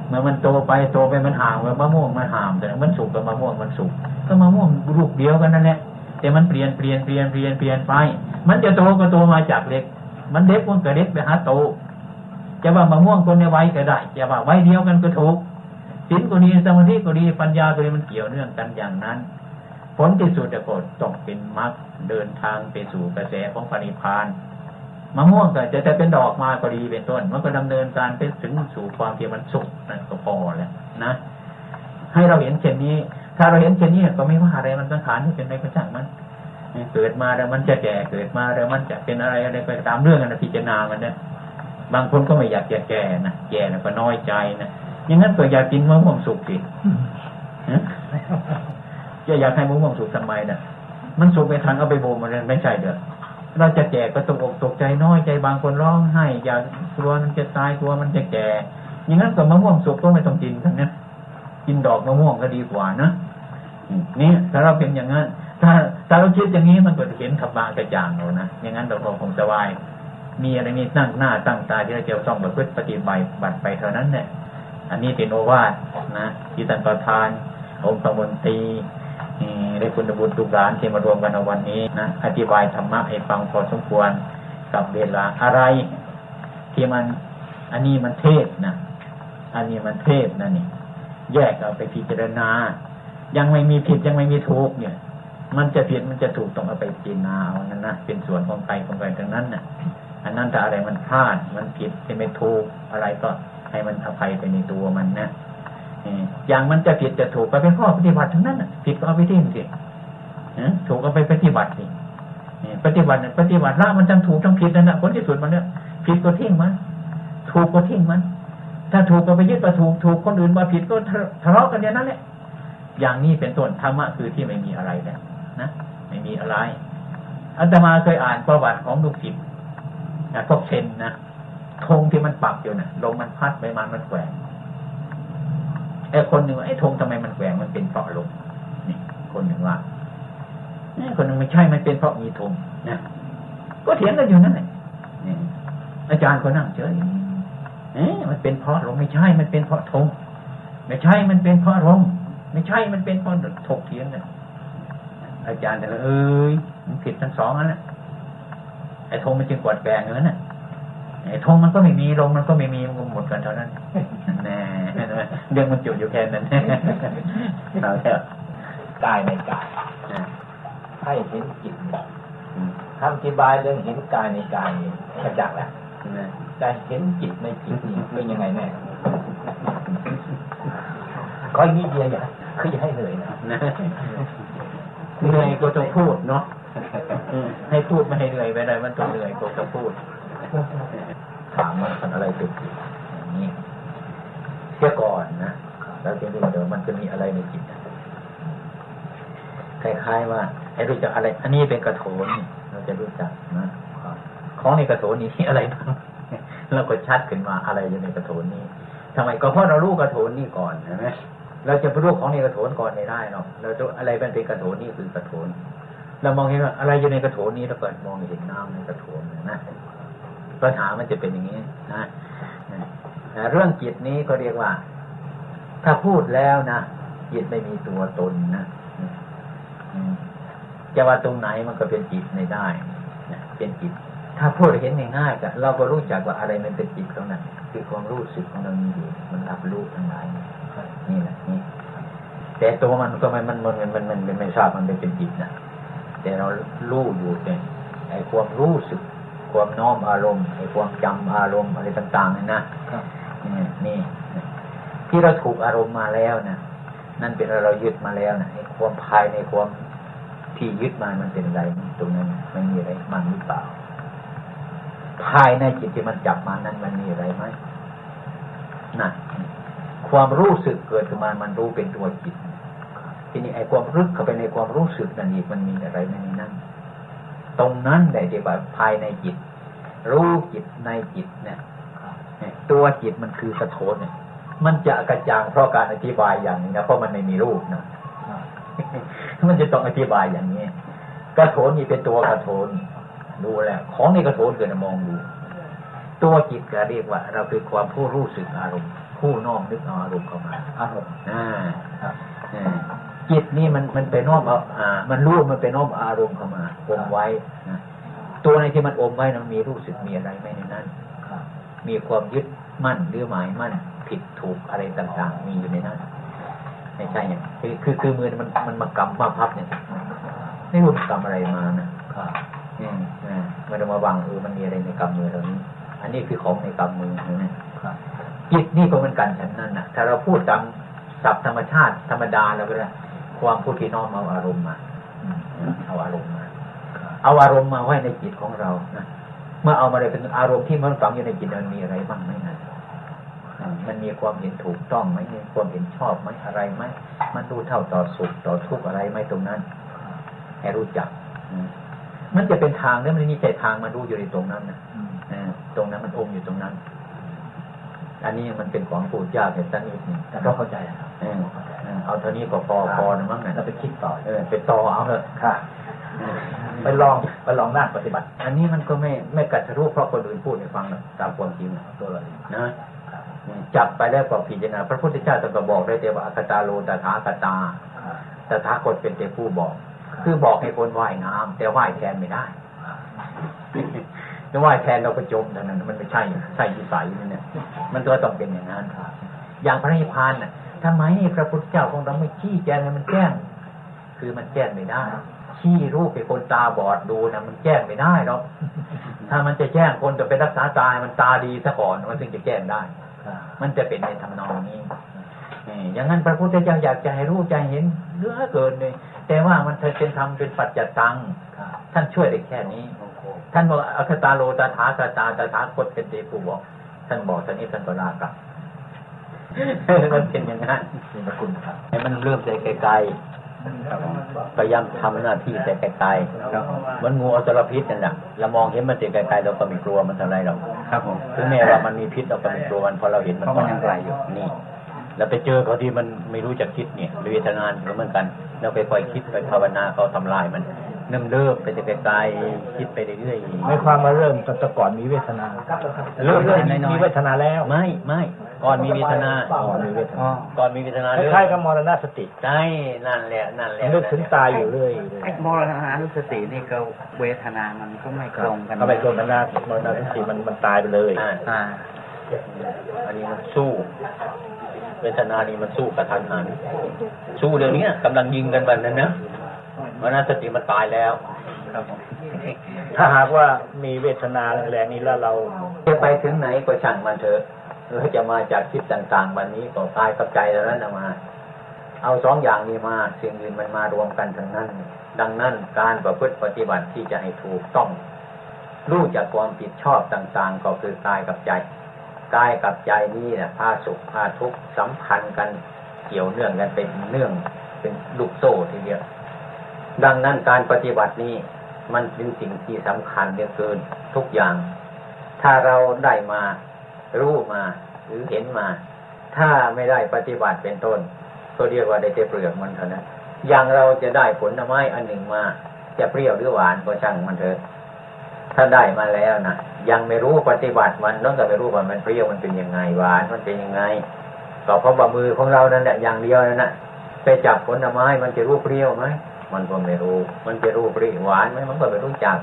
B: เมื่อมันโตไปโตไปมันห่างว่ามะม่วงมันห่ามแต่มันสุกกับมะม่วงมันสุกก็มะม่วงลูกเดียวกันนั่นแหละ แต่มันเปลี่ยนเปลี่ยนเปลี่ยนเปลี่ยนเปลี่ยนไป มันจะโตก็โตมาจากเล็ก มันเด็กมันก็เด็กไปหาโต จะว่ามะม่วงคนในวัยก็ได้ จะว่าวัยเดียวกันก็ถูกศีลก็ดีสมาธิก็ดีปัญญาก็ดีมันเกี่ยวเนื่องกันอย่างนั้น ผลที่สุดจะกดต้องเป็นมรรคเดินทางไปสู่กระแสของปณิพานมะม่วงก็จะแต่เป็นดอกมาก็ดีเป็นต้น มันก็ดำเนินการไปถึงสู่ความที่มันสุขนั่นก็พอแล้วนะ ให้เราเห็นเช่นนี้ถ้าเราเห็นเช่นนี้ก็ไม่ว่าอะไรมันสังขารที่เป็นไปก็ช่างมันเกิดมาแล้วมันจะแก่เกิดมาแล้วมันจะเป็นอะไรอะไรไปตามเรื่องนะพิจารณามันเนี่ยบางคนก็ไม่อยากแก่แก่นะแก่นะก็น้อยใจนะอย่างนั้นก็อยากกินมะม่วงสุกสิจะอยากให้มะม่วงสุกทำไมนะมันสุกไปทันเอาไปโบมันไม่ใช่เด้อเราจะแก่ก็ตกอกตกใจน้อยใจบางคนร้องไห้อยากกลัวมันจะตายกลัวมันจะแก่ อย่างนั้นก็มะม่วงสุกก็ไม่ต้องกินทั้งนั้น กินดอกมะม่วงก็ดีกว่านะนี่ถ้าเราเป็นอย่างนั้น ถ้าถ้าเราคิดอย่างนี้มันก็จะเห็นขับบางกระจ่างเรานะอย่างนั้นเราคงสบาย มีอะไรนี่ตั้งหน้าตั้งตาที่เราจะต้องประพฤติปฏิบัติบัตรไปเท่านั้นเนี่ยอันนี้เป็นโอวาทนะที่ท่านประธาน องค์ประมนตรีได้คุณบุญตุกานที่มารวมกันในวันนี้นะอธิบายธรรมะให้ฟังพอสมควรกับเวลาอะไร ที่มัน อันนี้มันเทศนะอันนี้มันเทศนะนี่ แยกเอาไปพิจารณา ยังไม่มีผิดยังไม่มีถูกเนี่ย มันจะผิดมันจะถูกต้องเอาไปพิจารณาเอานั้นนะเป็นส่วนของใครของใครทั้งนั้นน่ะ อันนั้นถ้าอะไรมันพลาดมันผิดไม่ถูกอะไรก็ให้มันอภัยไปในตัวมันนะอย่างมันจะผิดจะถูกก็เป็นข้อปฏิบัติทั้งนั้นผิดก็เอาไปทิ้งสิถูกก็ไปปฏิบัติสิปฏิบัติปฏิบัติละมันทั้งถูกทั้งผิดนั่นแหะผลที่สุดมันเนี่ยผิดก็ทิ้งมันถูกก็ทิ้งมัน ถ้าถูกก็ไปยึดก็ถูกถูกคนอื่นมาผิดก็ทะเลาะกันอย่างนั้นแหละอย่างนี้เป็นต้นธรรมะคือที่ไม่มีอะไรแล้วนะไม่มีอะไรอาตมาเคยอ่านประวัติของลูกศิษย์นะพวกเชนนะธงที่มันปักอยู่นะลมมันพัดใบไม้มันแกว่งไอ้คนหนึ่งไอ้ธงทำไมมันแกว่งมันเป็นเพราะลมนี่ คนหนึ่งว่าคนหนึ่งไม่ใช่มันเป็นเพราะมีธงนะก็เถียงกันอยู่นั่นแหละอาจารย์ก็นั่งเฉย เอ๊ะมันเป็นเพราะลมไม่ใช่ มันเป็นเพราะธงไม่ใช่ มันเป็นเพราะลมไม่ใช่ มันเป็นเพราะถกเถียงกันอาจารย์แต่เอ้ยมันผิดทั้งสองนั่นแหละไอ้ธงมันจึงกวดแกงอย่างนั้นน่ะไอ้ธงมันก็ไม่มีลมมันก็ไม่มีมันก็หมดกันเท่านั้นแน่เรื่องมันจุดอยู่แค่นั้นเอาแล้ว
C: กายในกายให้เห็นจิตคำอธิบายเรื่องเห็นกายในกายกระจักแหละแต่เห็นจิตในจิตนี่เป็นยังไงแน่ก็ยี่เดียวอย่าคืออย่าให้เหนื่อยนะ
B: เหนื่อยก็ต้องพูดเนาะให้พูดไม่ให้เหนื่อยไปเลยมันต้องเหนื่อยก็ต้องพูดถามว่ามันอะไรเป็นจิตอย่างนี้เสียก่อนนะแล้วทีนี้เดี๋ยวมันจะมีอะไรในจิตคล้ายๆว่าให้รู้จักอะไร อันนี้เป็นกระโถนเราจะรู้จักนะของในกระโถนนี้อะไรบ้าง เราก็ชัดขึ้นมาอะไรอยู่ในกระโถนนี้ทำไมก็เพราะเรารู้กระโถนนี้ก่อนใช่ไหมเราจะไปรู้ของในกระโถนก่อนไม่ได้หรอกเราจะอะไรเป็นเป็นกระโถนนี่คือกระโถนเรามองเห็นว่าอะไรอยู่ในกระโถนนี้เราเกิดมองเห็นน้ำในกระโถนนะปัญหามันจะเป็นอย่างนี้นะเรื่องจิตนี้ก็เรียกว่า ถ้าพูดแล้วนะจิตไม่มีตัวตนนะจะว่าตรงไหนมันก็เป็นจิตไม่ได้เป็นจิต ถ้าพูดเห็นง่ายๆก็เราก็รู้จักว่าอะไรมันเป็นจิตตรงนั้นคือความรู้สึกของเราอยู่มันรับรู้ทั้งหลายนี่แหละนี่แต่ตัวมันก็มันมันมันมันมันไม่ทราบมันเป็นจิตนะแต่เรารู้อยู่เนี่ยไอ้ความรู้สึก ความน้อมอารมณ์ไอ้ความจำอารมณ์อะไรต่างๆนี่นะนี่ที่เราถูกอารมณ์มาแล้วนะนั่นเป็นเรายึดมาแล้วนะไอ้ความภายในความที่ยึดมามันเป็นอะไรตรงนั้นมันมีอะไรมันหรือเปล่า ภายในจิตที่มันจับมานั้นมันมีอะไรไหมนั่นความรู้สึกเกิดขึ้นมามันรู้เป็นตัวจิตทีนี้ไอ้ความรึกเข้าไปในความรู้สึกนั่นอีกมันมีอะไรในนั้น ตรงนั้นได้ที่ว่าภายในจิต รู้จิตในจิตเนี่ยตัวจิตมันคือกระโถนเนี่ยมันจะกระจ่างเพราะการอธิบายอย่างนี้นะเพราะมันไม่มีรูปนะมันจะต้องอธิบายอย่างนี้กระโถนนี่เป็นตัวกระโถน ดูแลของในกระโถนเกิดมองดูตัวจิตก็เรียกว่า เราคือความผู้รู้สึกอารมณ์ ผู้น้อมนึกอารมณ์เข้ามาอารมณ์อ่าจิตนี่มันมันไปน้อมเอาอ่า มันรู้มันไปน้อมอารมณ์เข้ามาอมไว้นะตัวในที่มันอมไว้มันมีรู้สึกมีอะไรไหมในนั้นมีความยึดมั่นหรือหมายมั่นผิดถูกอะไรต่างๆ มีอยู่ในนั้นไม่ใช่เนี่ยคือคือคือมือมันมันมากำมาพับเนี่ยไม่รู้กำอะไรมานะอื มนะมันจะมาบังเออมันมีอะไรในกำมือเรานี้ อันนี้คือของในกำมือนะจิตนี่ก็เหมือนกันฉันนั้นนะถ้าเราพูดตามศัพท์ธรรมชาติธรรมดาเราก็ได้ความพูดที่น้อมเอาอารมณ์มาเอาอารมณ์มาเอาอารมณ์มาไว้ในจิตของเรานะเมื่อเอามาเลยเป็นอารมณ์ที่มันฝังอยู่ในจิตมันมีอะไรบ้างไหมนะมันมีความเห็นถูกต้องไหมมีความเห็นชอบไหมอะไรไหมมันรู้เท่าต่อสุขต่อทุกข์อะไรไหมตรงนั้น ให้รู้จัก มันจะเป็นทางแล้วมันมีใจทางมาดูอยู่ในตรงนั้นนะตรงนั้นมันอมอยู่ตรงนั้น อันนี้มันเป็นของปูดยากเห็นสักนิดนึง
C: แต่ก็เข้าใจครับ
B: เอาเท่านี้ก็พอพอนะมั้งนะ
C: เราไปคิดต่อ
B: เออไปต่อเอาเถอะ
C: ค่ะไปลองไปลองนั่งปฏิบัติ
B: อันนี้มันก็ไม่ไม่กัดรู้เพราะคนอื่นพูดให้ฟังนะตามความจริง
C: ตัวเรา
B: นะจับไปแล้วก็พิจารณาพระพุทธเจ้าตรัสบอกได้แต่ว่าอัคตาโลตถาคตาตถาคตเป็นแต่ผู้บอก คือบอกให้คนว่ายน้ำแต่ว่ายแทนไม่ได้จะว่ายแทนเราก็จมเท่านั้นมันไม่ใช่ใช่ยิสัยนี่เนี่ยมันตัวต้องเป็นอย่างนั้นอย่างพระนิพพานน่ะทำไมพระพุทธเจ้าของเราไม่ชี้แจงให้มันแจ้ง คือมันแจ้งไม่ได้ชี้รูปให้คนตาบอดดูนะมันแจ้งไม่ได้หรอกถ้ามันจะแจ้งคนจะไปรักษาตายมันตาดีซะก่อนมันถึงจะแจ้งได้ มันจะเป็นในทำนองนี้ อย่างนั้นพระพุทธเจ้าอยากจะให้รู้ใจเห็นเลือเกินเลยแต่ว่ามันเป็นธรรมเป็นปัจจตังท่านช่วยได้แค่นี้ ท่านบอกอัคตาโลตถาคตาตถาคตเป็นเตปูบอก ท่านบอกท่านนี้ท่านก็ลากลับมันเป็นอย่างนั้นนี่มาคุณครับให้มันเริ่มใจไกลๆพยายามทำหน้าที่แต่ไกลๆมันงูอสรพิษนั่นแหละเรามองเห็นมันแต่ไกลๆเราก็ไม่กลัวมันเท่าไรหรอกครับผมถึงแม้ว่ามันมีพิษเราก็ไม่กลัวมันพอเราเห็นมันก็ยังไกลอยู่นี่ เราไปเจอเขาที่มันไม่รู้จักคิดเนี่ยเวทนานเหมือนกันเราไปคอยคิดไปภาวนาเขาทำลายมันเริ่มเริ่มไปจะไกลๆคิดไปเรื่อย
C: ๆไม่ความมาเริ่มแต่ก่อนมีเวทนา
B: เริ่ม
C: มีเวทนาแล้ว
B: ไม่ไม่ก่อนมีเวทนา
C: ก่อนมีเวทนา
B: ก่อนมีเวทนา
C: คล้ายกับมรณสติ
B: ใช่นั่นแหละนั่นแหละ
C: นึกถึงตายอยู่เรื่อย
D: มรณะสตินี่ก็เวทนามันก็ไม่ตรงกัน
C: ก็ไม่ตรงกันนะมรณสติมันมันตายไปเลย
B: อ่าอันนี้มันสู้ เวทนานี่มันสู้กับทันหันสู้เดี๋ยวนี้กำลังยิงกันแบบนั้นนะมรณสติมันตายแล้วครับ
C: ถ้าหากว่ามีเวทนาแรงๆนี้แล้วเรา
B: จะไปถึงไหนก็ช่างมันเถอะหรือจะมาจากคิดต่าง ๆ วันนี้ก็กายกับใจแล้วนั้นมา เอาสองอย่างนี้มาสิ่งอื่นมันมารวมกันทั้งนั้น ดังนั้นการประพฤติปฏิบัติที่จะให้ถูกต้อง รู้จักความผิดชอบต่าง ๆ ก็คือกายกับใจ กายกับใจนี่เนี่ยพาสุขพาทุกข์สัมพันธ์กันเกี่ยวเนื่องกันเป็นเนื่องเป็นลูกโซ่ทีเดียวดังนั้นการปฏิบัตินี้มันเป็นสิ่งที่สำคัญเหลือเกินทุกอย่าง ถ้าเราได้มารู้มาหรือเห็นมา ถ้าไม่ได้ปฏิบัติเป็นต้นก็เรียกว่าได้แต่เปลือกมันเท่านั้นอย่างเราจะได้ผลไม้อันหนึ่งมา จะเปรี้ยวหรือหวานก็ช่างมันเถอะ ถ้าได้มาแล้วนะยังไม่รู้ปฏิบัติมันต้องก็ไม่รู้ว่ามันเปรี้ยวมันเป็นยังไงหวานมันเป็นยังไงก็เพราะว่ามือของเรานั่นแหละอย่างเดียวนั่นแหะไปจับผลไม้มันจะรู้เปรี้ยวไหมมันก็ไม่รู้ มันจะรู้เปรี้ยวหวานไหมมันก็ไม่รู้จัก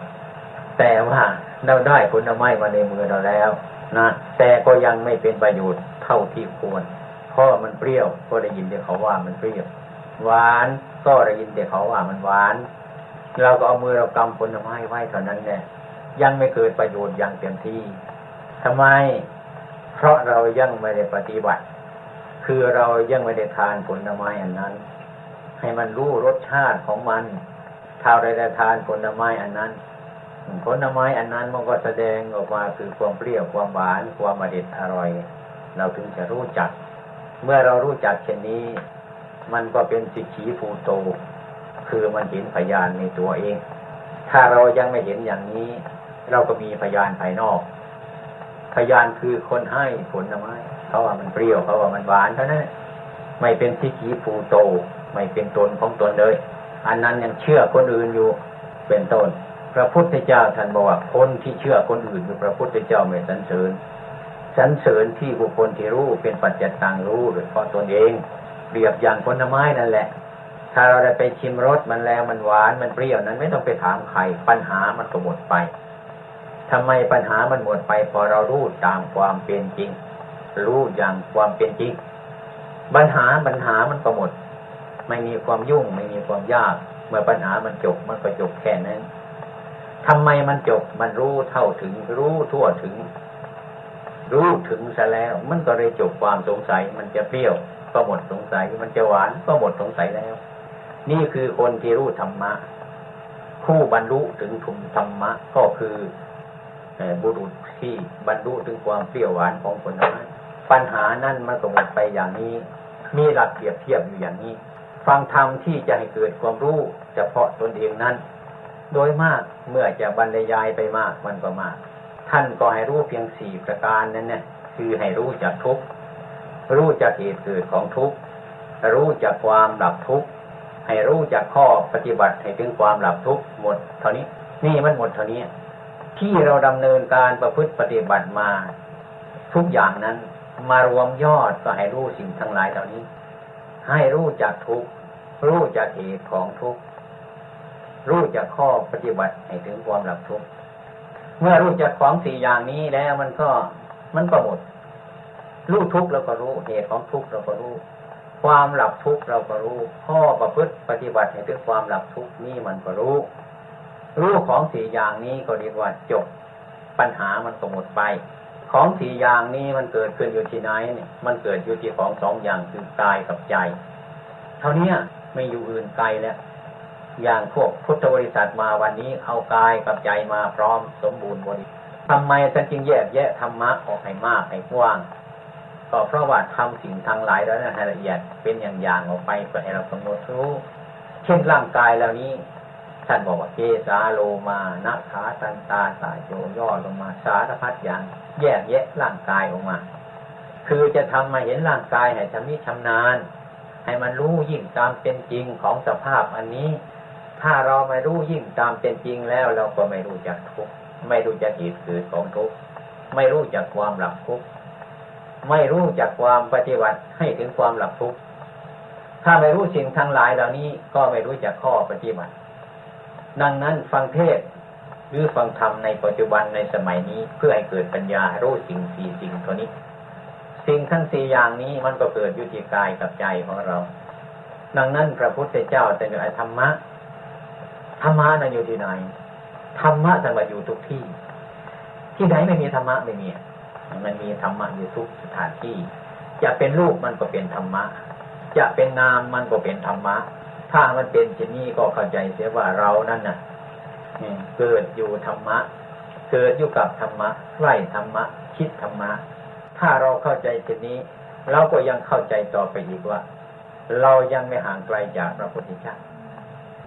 B: แต่ว่าเราได้ผลไม้มาในมือเราแล้วนะแต่ก็ยังไม่เป็นประโยชน์เท่าที่ควรเพราะมันเปรี้ยวก็ได้ยินแต่เขาว่ามันเปรี้ยวหวานก็ได้ยินแต่เขาว่ามันหวาน เราก็เอามือเรากำผลไม้ไว้เท่านั้นแหละ ยังไม่เกิดประโยชน์อย่างเต็มที่ทำไม เพราะเรายังไม่ได้ปฏิบัติ คือเรายังไม่ได้ทานผลไม้อันนั้น ให้มันรู้รสชาติของมันถ้าเราได้ทานผลไม้อันนั้น ผลไม้อันนั้นมันก็แสดงออกมาคือความเปรี้ยวความหวานความอด็ดอร่อย เราถึงจะรู้จัก เมื่อเรารู้จักเช่นนี้ มันก็เป็นสิขีภูโต คือมันเห็นพยานในตัวเอง ถ้าเรายังไม่เห็นอย่างนี้ เราก็มีพยานภายนอก พยานคือคนให้ผลไม้เขาว่ามันเปรี้ยวเขาว่ามันหวานเท่านั้นไม่เป็นสิขีภูโต ไม่เป็นตนของตนเลย อันนั้นยังเชื่อคนอื่นอยู่เป็นต้นพระพุทธเจ้าท่านบอกว่าคนที่เชื่อคนอื่นคือพระพุทธเจ้าไม่สรรเสริญสรรเสริญที่บุคคลที่รู้เป็นปัจจัยต่างรู้โดยเพราะตนเองเปรียบอย่างผลไม้นั่นแหละ ถ้าเราได้ไปชิมรสมันแล้วมันหวานมันเปรี้ยวนั้นไม่ต้องไปถามใครปัญหามันก็หมดไป ทำไมปัญหามันหมดไปพอเรารู้ตามความเป็นจริง รู้อย่างความเป็นจริง ปัญหาปัญหามันก็หมด ไม่มีความยุ่งไม่มีความยาก เมื่อปัญหามันจบมันก็จบแค่นั้นทำไมมันจบมันรู้เท่าถึงรู้ทั่วถึง รู้ถึงซะแล้ว มันก็เลยจบความสงสัย มันจะเปรี้ยวก็หมดสงสัย มันจะหวานก็หมดสงสัยแล้ว นี่คือคนที่รู้ธรรมะ ผู้บรรลุถึงทุมธรรมะก็คือ บุรุษที่บรรลุถึงความเปรี้ยวหวานของผลไม้ปัญหานั่นมันก็หมดไปอย่างนี้ มีหลักเปรียบเทียบอยู่อย่างนี้ ฟังธรรมที่จะให้เกิดความรู้เฉพาะตนเองนั้น โดยมากเมื่อจะบรรยายไปมากมันก็มาก ท่านก็ให้รู้เพียงสี่ประการนั้นเนี่ยคือให้รู้จักทุกรู้จักเหตุเกิดของทุกรู้จักความดับทุกให้รู้จักข้อปฏิบัติให้ถึงความดับทุกหมด เท่านี้ นี่มันหมดเท่านี้ ที่เราดำเนินการประพฤติปฏิบัติมา ทุกอย่างนั้นมารวมยอดก็ให้รู้สิ่งทั้งหลายเหล่านี้ ให้รู้จักทุกรู้จักเหตุของทุกรู้จักข้อปฏิบัติให้ถึงความหลับทุกเมื่อรู้จักของสี่อย่างนี้แล้วมันก็มันก็หมดรู้ทุกเราก็รู้เหตุของทุกเราก็รู้ ความหลับทุกเราก็รู้ ข้อประพฤติปฏิบัติให้ถึงความหลับทุกนี่มันก็รู้ รู้ของสี่อย่างนี้ก็เรียกว่าจบ ปัญหามันก็หมดไป ของสี่อย่างนี้มันเกิดขึ้นอยู่ที่ไหนเนี่ยมันเกิดอยู่ที่ของสองอย่างคือกายกับใจ เท่านี้ไม่อยู่อื่นไกลแล้วอย่างพวกพุทธบริษัทมาวันนี้เอากายกับใจมาพร้อมสมบูรณ์บริทำไมท่านจึงแยกแยะธรรมะออกให้มากให้กว้างก็เพราะว่าทำสิ่งทางหลายแล้วนะให้ละเอียดเป็นอย่างอย่างออกไปเพื่อให้เรากำหนดรู้ เช่นร่างกายเหล่านี้ ท่านบอกว่าเกสาโลมานะขาตันตาสายโยย่อลงมาสารพัดอย่างแยกแยะร่างกายออกมา คือจะทำมาเห็นร่างกายให้ชำนิชำนาญ ให้มันรู้ยิ่งตามเป็นจริงของสภาพอันนี้ ถ้าเราไม่รู้ยิ่งตามเป็นจริงแล้ว เราก็ไม่รู้จักทุกไม่รู้จักเหตุเกิดของทุกไม่รู้จักความหลับทุกไม่รู้จักความปฏิบัติให้ถึงความหลับทุกถ้าไม่รู้สิ่งทั้งหลายเหล่านี้ก็ไม่รู้จักข้อปฏิบัติ ดังนั้นฟังเทศหรือฟังธรรมในปัจจุบันในสมัยนี้เพื่อให้เกิดปัญญารู้สิ่งสี่สิ่งตัวนี้ สิ่งทั้งสี่อย่างนี้มันก็เกิดอยู่ที่กายกับใจของเรา ดังนั้นพระพุทธเจ้าจะอยู่ธรรมะธรรมะนั้นอยู่ที่ไหนธรรมะจะมาอยู่ทุกที่ ที่ไหนไม่มีธรรมะไม่มีมันมีธรรมะอยู่ทุกสถานที่ จะเป็นรูปมันก็เป็นธรรมะ จะเป็นนามมันก็เป็นธรรมะ ถ้ามันเป็นเช่นนี้ก็เข้าใจเสียว่าเรานั่นน่ะเกิดอยู่ธรรมะ เกิดอยู่กับธรรมะไล่ธรรมะ คิดธรรมะ ถ้าเราเข้าใจเช่นนี้ เราก็ยังเข้าใจต่อไปอีกว่า เรายังไม่ห่างไกลจากพระพุทธเจ้า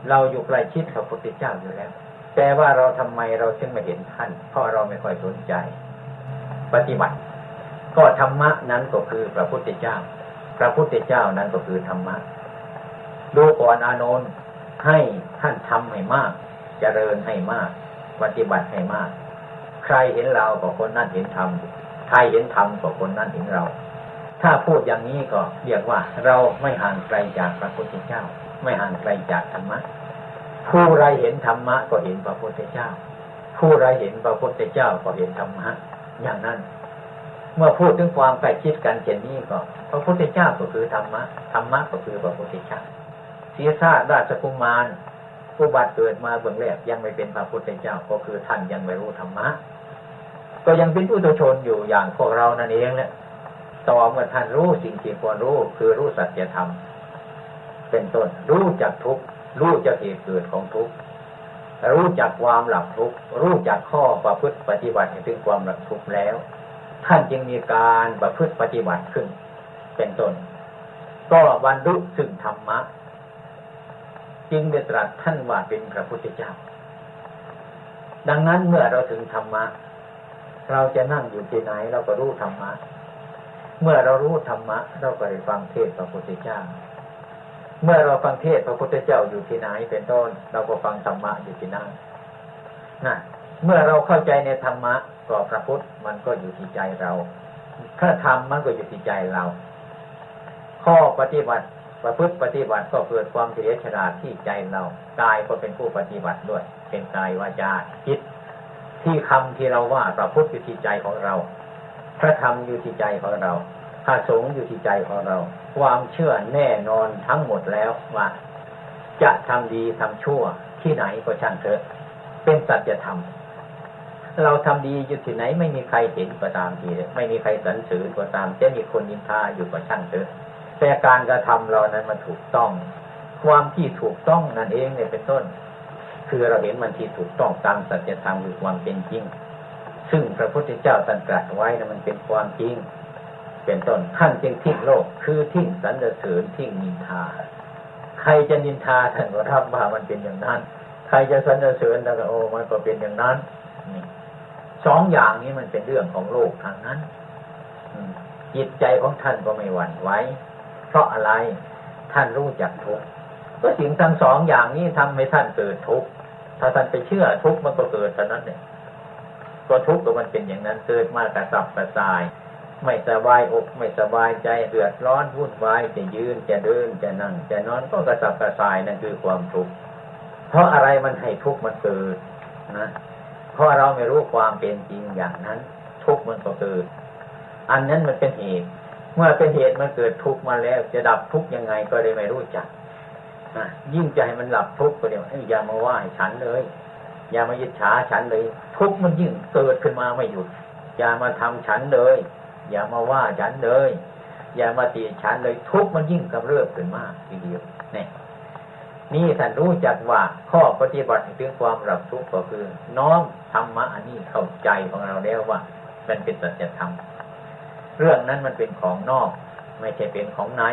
B: เราอยู่ใกล้ชิดพระพุทธเจ้าอยู่แล้ว แต่ว่าเราทำไมเราจึงไม่เห็นท่าน เพราะเราไม่ค่อยสนใจ ปฏิบัติ ก็ธรรมะนั้นก็คือพระพุทธเจ้า พระพุทธเจ้านั้นก็คือธรรมะ ดูก่อนอานนท์ให้ท่านทำให้มากเจริญให้มาก ปฏิบัติให้มาก ใครเห็นเราก็คนนั้นเห็นธรรมใครเห็นธรรมก็คนนั้นเห็นเรา ถ้าพูดอย่างนี้ก็เรียกว่าเราไม่ห่างไกลจากพระพุทธเจ้า ไม่ห่างไกลจากธรรมะผู้ไรเห็นธรรมะก็เห็นพระพุทธเจ้า ผู้ไรเห็นพระพุทธเจ้าก็เห็นธรรมะอย่างนั้น เมื่อพูดถึงความใกล้ชิดกันเช่นนี้ก็ พระพุทธเจ้าก็คือธรรมะธรรมะก็คือพระพุทธเจ้า สียชาราชกุมารผู้บัติเกิดมาเบื้องแรกยังไม่เป็นพระพุทธเจ้าก็คือท่านยังไม่รู้ธรรมะก็ยังเป็นผู้ตุชนอยู่อย่างพวกเรานั่นเองแหละต่อเมื่อท่านรู้สิ่งที่ควรรู้คือรู้สัจธรรมเป็นต้น รู้จักทุกรู้จักเหตุเกิดของทุกรู้จักความหลับทุกรู้จักข้อประพฤติปฏิบัติถึงความหลับทุกแล้ว ท่านจึงมีการประพฤติปฏิบัติขึ้น เป็นต้น ก็บรรลุซึ่งธรรมะ จึงได้ตรัสท่านว่าเป็นพระพุทธเจ้า ดังนั้นเมื่อเราถึงธรรมะ เราจะนั่งอยู่ที่ไหนเราก็รู้ธรรมะ เมื่อเรารู้ธรรมะ เราก็ได้ฟังเทศพระพุทธเจ้า เมื่อเราฟังเทศพระพุทธเจ้าอยู่ที่ไหนเป็นต้น เราก็ฟังธรรมะอยู่ที่นั่นนะเมื่อเราเข้าใจในธรรมะก็พระพุทธมันก็อยู่ที่ใจเราถ้าธรรมมันก็อยู่ที่ใจเรา ข้อปฏิบัติ ประพฤติปฏิบัติก็เกิดความเฉลียวฉลาดที่ใจเรากายก็เป็นผู้ปฏิบัติด้วย เป็นกายวาจาจิตที่คำที่เราว่าประพฤติอยู่ที่ใจของเรา พระธรรมอยู่ที่ใจของเราพระสงฆ์อยู่ที่ใจของเรา ความเชื่อแน่นอนทั้งหมดแล้วว่า จะทำดีทำชั่วที่ไหนก็ช่างเถอะ เป็นสัจธรรมเราทำดีอยู่ที่ไหนไม่มีใครเห็นก็ตามทีไม่มีใครสรรเสริญก็ตามจะมีคนนินทาอยู่ก็ช่างเถอะ แต่การกระทำเรานั้นมันถูกต้อง ความที่ถูกต้องนั่นเองเนี่ยเป็นต้น คือเราเห็นมันที่ถูกต้องตามสัจธรรมคือความเป็นจริง ซึ่งพระพุทธเจ้าตรัสตรัสไว้นะมันเป็นความจริง เป็นต้นท่านจึงทิ้งโลก คือทิ้งสรรเสริญทิ้งนินทา ใครจะนินทาท่านก็รับว่ามันเป็นอย่างนั้น ใครจะสรรเสริญท่านก็โอ้มันก็เป็นอย่างนั้นสองอย่างนี้มันเป็นเรื่องของโลกทางนั้นจิตใจของท่านก็ไม่หวั่นไหว เพราะอะไร ท่านรู้จักทุกข์ก็สิ่งทั้งสองอย่างนี้ทำให้ท่านเกิดทุกข์ถ้าท่านไปเชื่อทุกข์มันก็เกิดเท่านั้นเนี่ยก็ทุกข์ก็มันเป็นอย่างนั้นเกิดมากระสับกระส่าย ไม่สบายอกไม่สบายใจเดือดร้อนวุ่นวายจะยืนจะเดินจะนั่ง จะนอนก็กระสับกระส่ายนั่นคือความทุกข์เพราะอะไรมันให้ทุกข์มันเกิดนะเพราะเราไม่รู้ความเป็นจริงอย่างนั้น ทุกข์มันก็เกิด อันนั้นมันเป็นเหตุ เมื่อเป็นเหตุมันเกิดทุกข์มาแล้ว จะดับทุกข์ยังไงก็เลยไม่รู้จักยิ่งใจมันหลับทุกข์ก็เดียวอย่ามาว่าให้ฉันเลย อย่ามายึดฉาฉันเลย ทุกข์มันยิ่งเกิดขึ้นมาไม่หยุด อย่ามาทำฉันเลย อย่ามาว่าฉันเลย อย่ามาตีฉันเลย ทุกข์มันยิ่งกำเริบขึ้นมากทีเดียวเนี่ยนี่ท่านรู้จักว่าข้อปฏิบัติถึงความหลับทุกข์ก็คือ น้อมธรรมะอันนี้เข้าใจของเราแล้วว่า มันเป็นสัจธรรม เรื่องนั้นมันเป็นของนอก ไม่ใช่เป็นของใน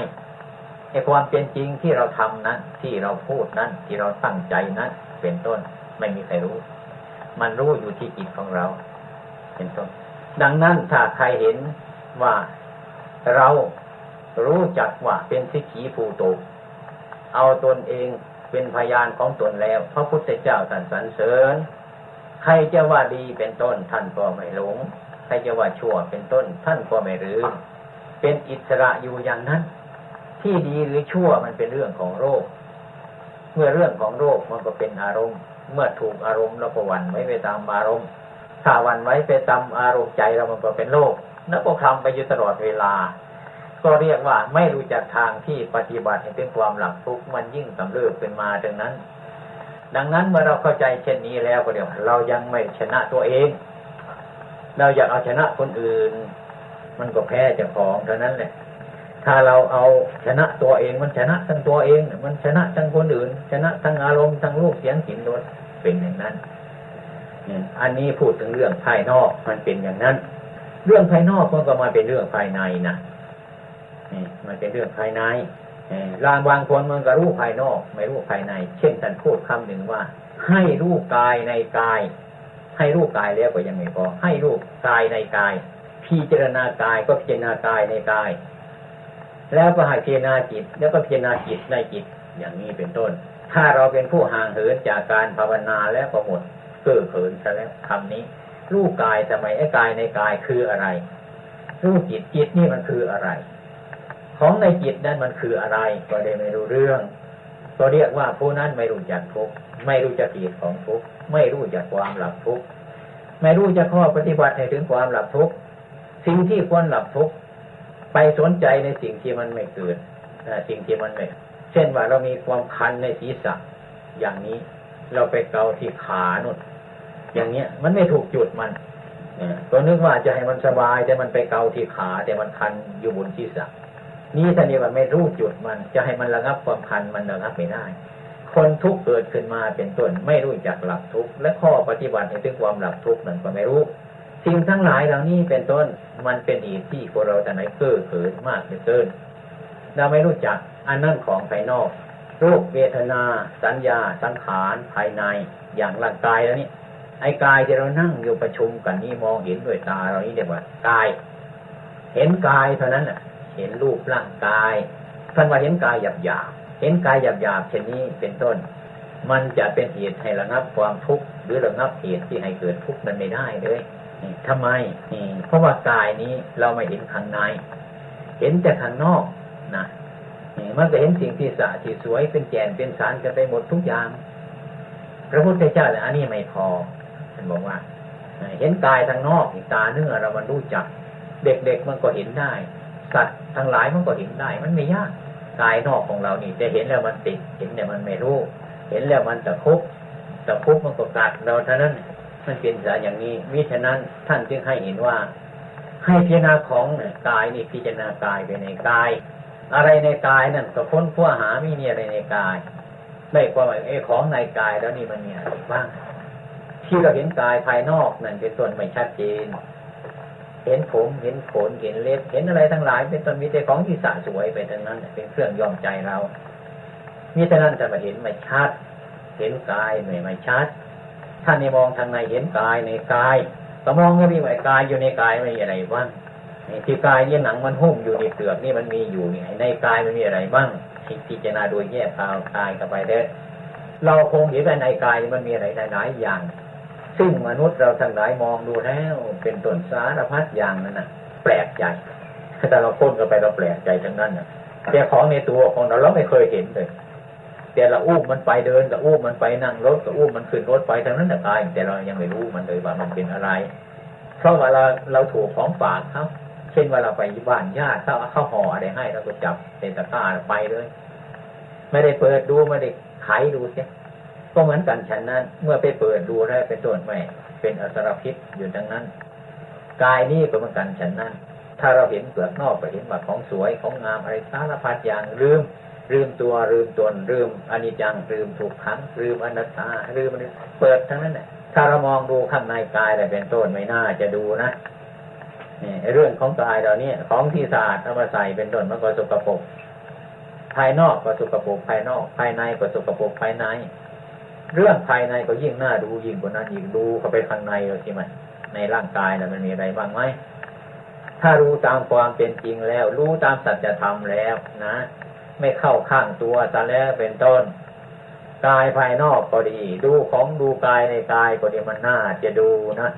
B: ไอ้ความเป็นจริงที่เราทำนั้นที่เราพูดนั้นที่เราตั้งใจนั้นเป็นต้นไม่มีใครรู้ มันรู้อยู่ที่จิตของเรา เป็นต้น ดังนั้นถ้าใครเห็นว่าเรารู้จักว่าเป็นสิขีภูโต เอาตนเองเป็นพยานของตนแล้ว พระพุทธเจ้าท่านสรรเสริญ ใครจะว่าดีเป็นต้นท่านก็ไม่หลง ใครจะว่าชั่วเป็นต้น ท่านก็ไม่รื้อเป็นอิสระอยู่อย่างนั้น ที่ดีหรือชั่วมันเป็นเรื่องของโรค เมื่อเรื่องของโรคมันก็เป็นอารมณ์ เมื่อถูกอารมณ์เราก็วันไว้ไปตามอารมณ์ถ้าวันไว้ไปตามอารมณ์ใจเรามันก็เป็นโรคแล้วก็ทำไปอยู่ตลอดเวลา ก็เรียกว่าไม่รู้จักทางที่ปฏิบัติให้เป็นความหลับทุกข์มันยิ่งกำเริบเป็นมาดังนั้น ดังนั้นเมื่อเราเข้าใจเช่นนี้แล้วก็เดี๋ยวเรายังไม่ชนะตัวเอง เราอยากเอาชนะคนอื่น มันก็แพ้เจ้าของเท่านั้นแหละถ้าเราเอาชนะตัวเองมันชนะทั้งตัวเอง มันชนะทั้งคนอื่น ชนะทั้งอารมณ์ทั้งรูปเสียงกลิ่นรสเป็นอย่างนั้นอันนี้พูดถึงเรื่องภายนอกมันเป็นอย่างนั้น เรื่องภายนอกมันก็มาเป็นเรื่องภายในนะมันเป็นเรื่องภายในลางบางคนมันก็รู้ภายนอก ไม่รู้ภายใน เช่นท่านพูดคำหนึ่งว่า ให้รู้กายในกาย ให้รู้กายแล้วก็ยังไม่พอ ให้รู้กายในกาย พิจารณากายก็พิจารณากายในกาย แล้วก็ให้พิจารณาจิต แล้วก็พิจารณาจิตในจิตอย่างนี้เป็นต้น ถ้าเราเป็นผู้ห่างเหินจากการภาวนาแล้วก็หมดเก้อเขินซะแล้วคำนี้ รู้กายทำไมไอ้กายในกายคืออะไร รู้จิตจิตนี่มันคืออะไร ของในจิตนั้นมันคืออะไร ก็ได้ไม่รู้เรื่อง ก็เรียกว่าผู้นั้นไม่รู้จักทุกไม่รู้จักเหตุของทุกไม่รู้จักความหลับทุกไม่รู้จักข้อปฏิบัติให้ถึงความหลับทุกสิ่งที่ควรหลับทุกไปสนใจในสิ่งที่มันไม่เกิดสิ่งที่มันไม่เช่นว่าเรามีความคันในศีรษะอย่างนี้ เราไปเกาที่ขานุนอย่างเนี้ย มันไม่ถูกจุดมันก็นึกว่าจะให้มันสบายแต่มันไปเกาที่ขา แต่มันคันอยู่บนศีรษะ นี่ท่านเรียกว่าไม่รู้จุดมัน จะให้มันระงับความคันมันระงับไม่ได้ คนทุกเกิดขึ้นมาเป็นต้นไม่รู้จักหลับทุกและข้อปฏิบัติให้ถึงความหลับทุกนั้นก็ไม่รู้สิ่งทั้งหลายเหล่านี้เป็นต้นมันเป็นเหตุที่พวกเราแต่ไหนเก้อเขินมากเหลือเกินเราไม่รู้จักอันนั้นของภายนอกรูปเวทนา สัญญา สังขารภายในอย่างร่างกายแล้วนี่ไอ้กายที่เรานั่งอยู่ประชุมกันนี่มองเห็นด้วยตาเรานี่เรียกว่ากาย เห็นกายเท่านั้นแหละ เห็นรูปร่างกายท่านว่าเห็นกายหยาบหยาบเห็นกายหยาบหยาบเช่นนี้เป็นต้น มันจะเป็นเหตุให้ระงับความทุกข์หรือระงับเหตุที่ให้เกิดทุกข์นั้นไม่ได้เลยทำไมเพราะว่ากายนี้เราไม่เห็นข้างใน เห็นแต่ข้างนอกนะมันก็เห็นสิ่งที่สะที่สวยเป็นแก่นเป็นสารกันไปหมดทุกอย่าง พระพุทธเจ้าแต่อันนี้ไม่พอท่านบอกว่า เห็นกายทางนอกตาเนื้อเรามันรู้จัก เด็กๆมันก็เห็นได้ สัตว์ทั้งหลายมันก็เห็นได้ มันไม่ยากกายนอกของเรานี่จะเห็นแล้วมันติด เห็นแต่มันไม่รู้ เห็นแล้วมันตะคุบตะคุบมันก็กัดเราเท่านั้น มันเป็นสาอย่างนี้มิฉะนั้นท่านจึงให้เห็นว่า ให้พิจารณาของกายนี่พิจารณากายไปในกาย อะไรในกายนั่นก็ค้นคว้าหามีนี่อะไรในกายได้ความหมายไอ้ของในกายแล้วนี่มันมีอะไรบ้าง ที่เราเห็นกายภายนอกนั่นเป็นส่วนไม่ชัดเจน เห็นผมเห็นขนเห็นเล็บเห็นอะไรทั้งหลาย เป็นต้นมีแต่ของที่สะสวยไปทั้งนั้น เป็นเครื่องยอมใจเรามีแต่นั้นจะมาเห็นไม่ชัด เห็นกายไม่ไม่ชัดท่านในมองทางในเห็นกายในกายก็มองก็มีว่ากายอยู่ในกายไม่มีอะไรบ้างที่กายเนี่ยหนังมันหุ้มอยู่ในเปลือกนี่มันมีอยู่นี่ในกายมันมีอะไรบ้างพิจารณาโดยแยกกายกายกันไปเด้อเราคงเห็นว่าในกายมันมีอะไรหลายอย่าง ซึ่งมนุษย์เราทั้งหลายมองดูแล้ว เป็นต้นสารพัดอย่างนั่นน่ะแปลกใจแต่เราพ้นกันไปเราแปลกใจทั้งนั้นน่ะแต่ของในตัวของเราเราไม่เคยเห็นเลย แต่เราอุ้มมันไปเดินกับอุ้มมันไปนั่งรถกับอุ้มมันขึ้นรถไปทั้งนั้นแต่กายแต่เรายังไม่รู้มันเลยว่ามันเป็นอะไร เพราะว่าเราเราถูกของฝากเขาเช่นว่าเราไปบ้านญาติเขาเขาห่ออะไรให้เราก็จับเป็นตะกร้าไปเลย ไม่ได้เปิดดูไม่ได้ไขดูเสีย ก็เหมือนกันฉันนั้น เมื่อไปเปิดดูแล้วเป็นต้นไม่เป็นอสรพิษอยู่ดังนั้น กายนี้ก็เหมือนกันฉันนั้น ถ้าเราเห็นเปลือกนอกไปเห็นว่าของสวยของงามอะไรสารพัดอย่างลืมลืมตัวลืมตนลืมอนิจจังลืมถูกขังลืมอนัตตาลืมเปิดทั้งนั้นแหละถ้าเรามองดูข้างในกายอะไรเป็นต้นไม่น่าจะดูนะนี่เรื่องของกายเราเนี่ยของที่สะอาดเอามาใส่เป็นต้นมันก็สกปรกภายนอกก็สกปรกภายนอก ภายในก็สกปรกภายใน เรื่องภายในก็ยิ่งน่าดูยิ่งกว่านั้นยิ่งดูเข้าไปข้างในเลยใช่ไหมในร่างกายนะมันมีอะไรบ้างไหมถ้ารู้ตามความเป็นจริงแล้ว รู้ตามสัจธรรมแล้วนะ ไม่เข้าข้างตัวต่แล้วเป็นต้นกายภายนอกก็ดี ดูของดูกายในกายก็ดีมันน่าจะดูนะ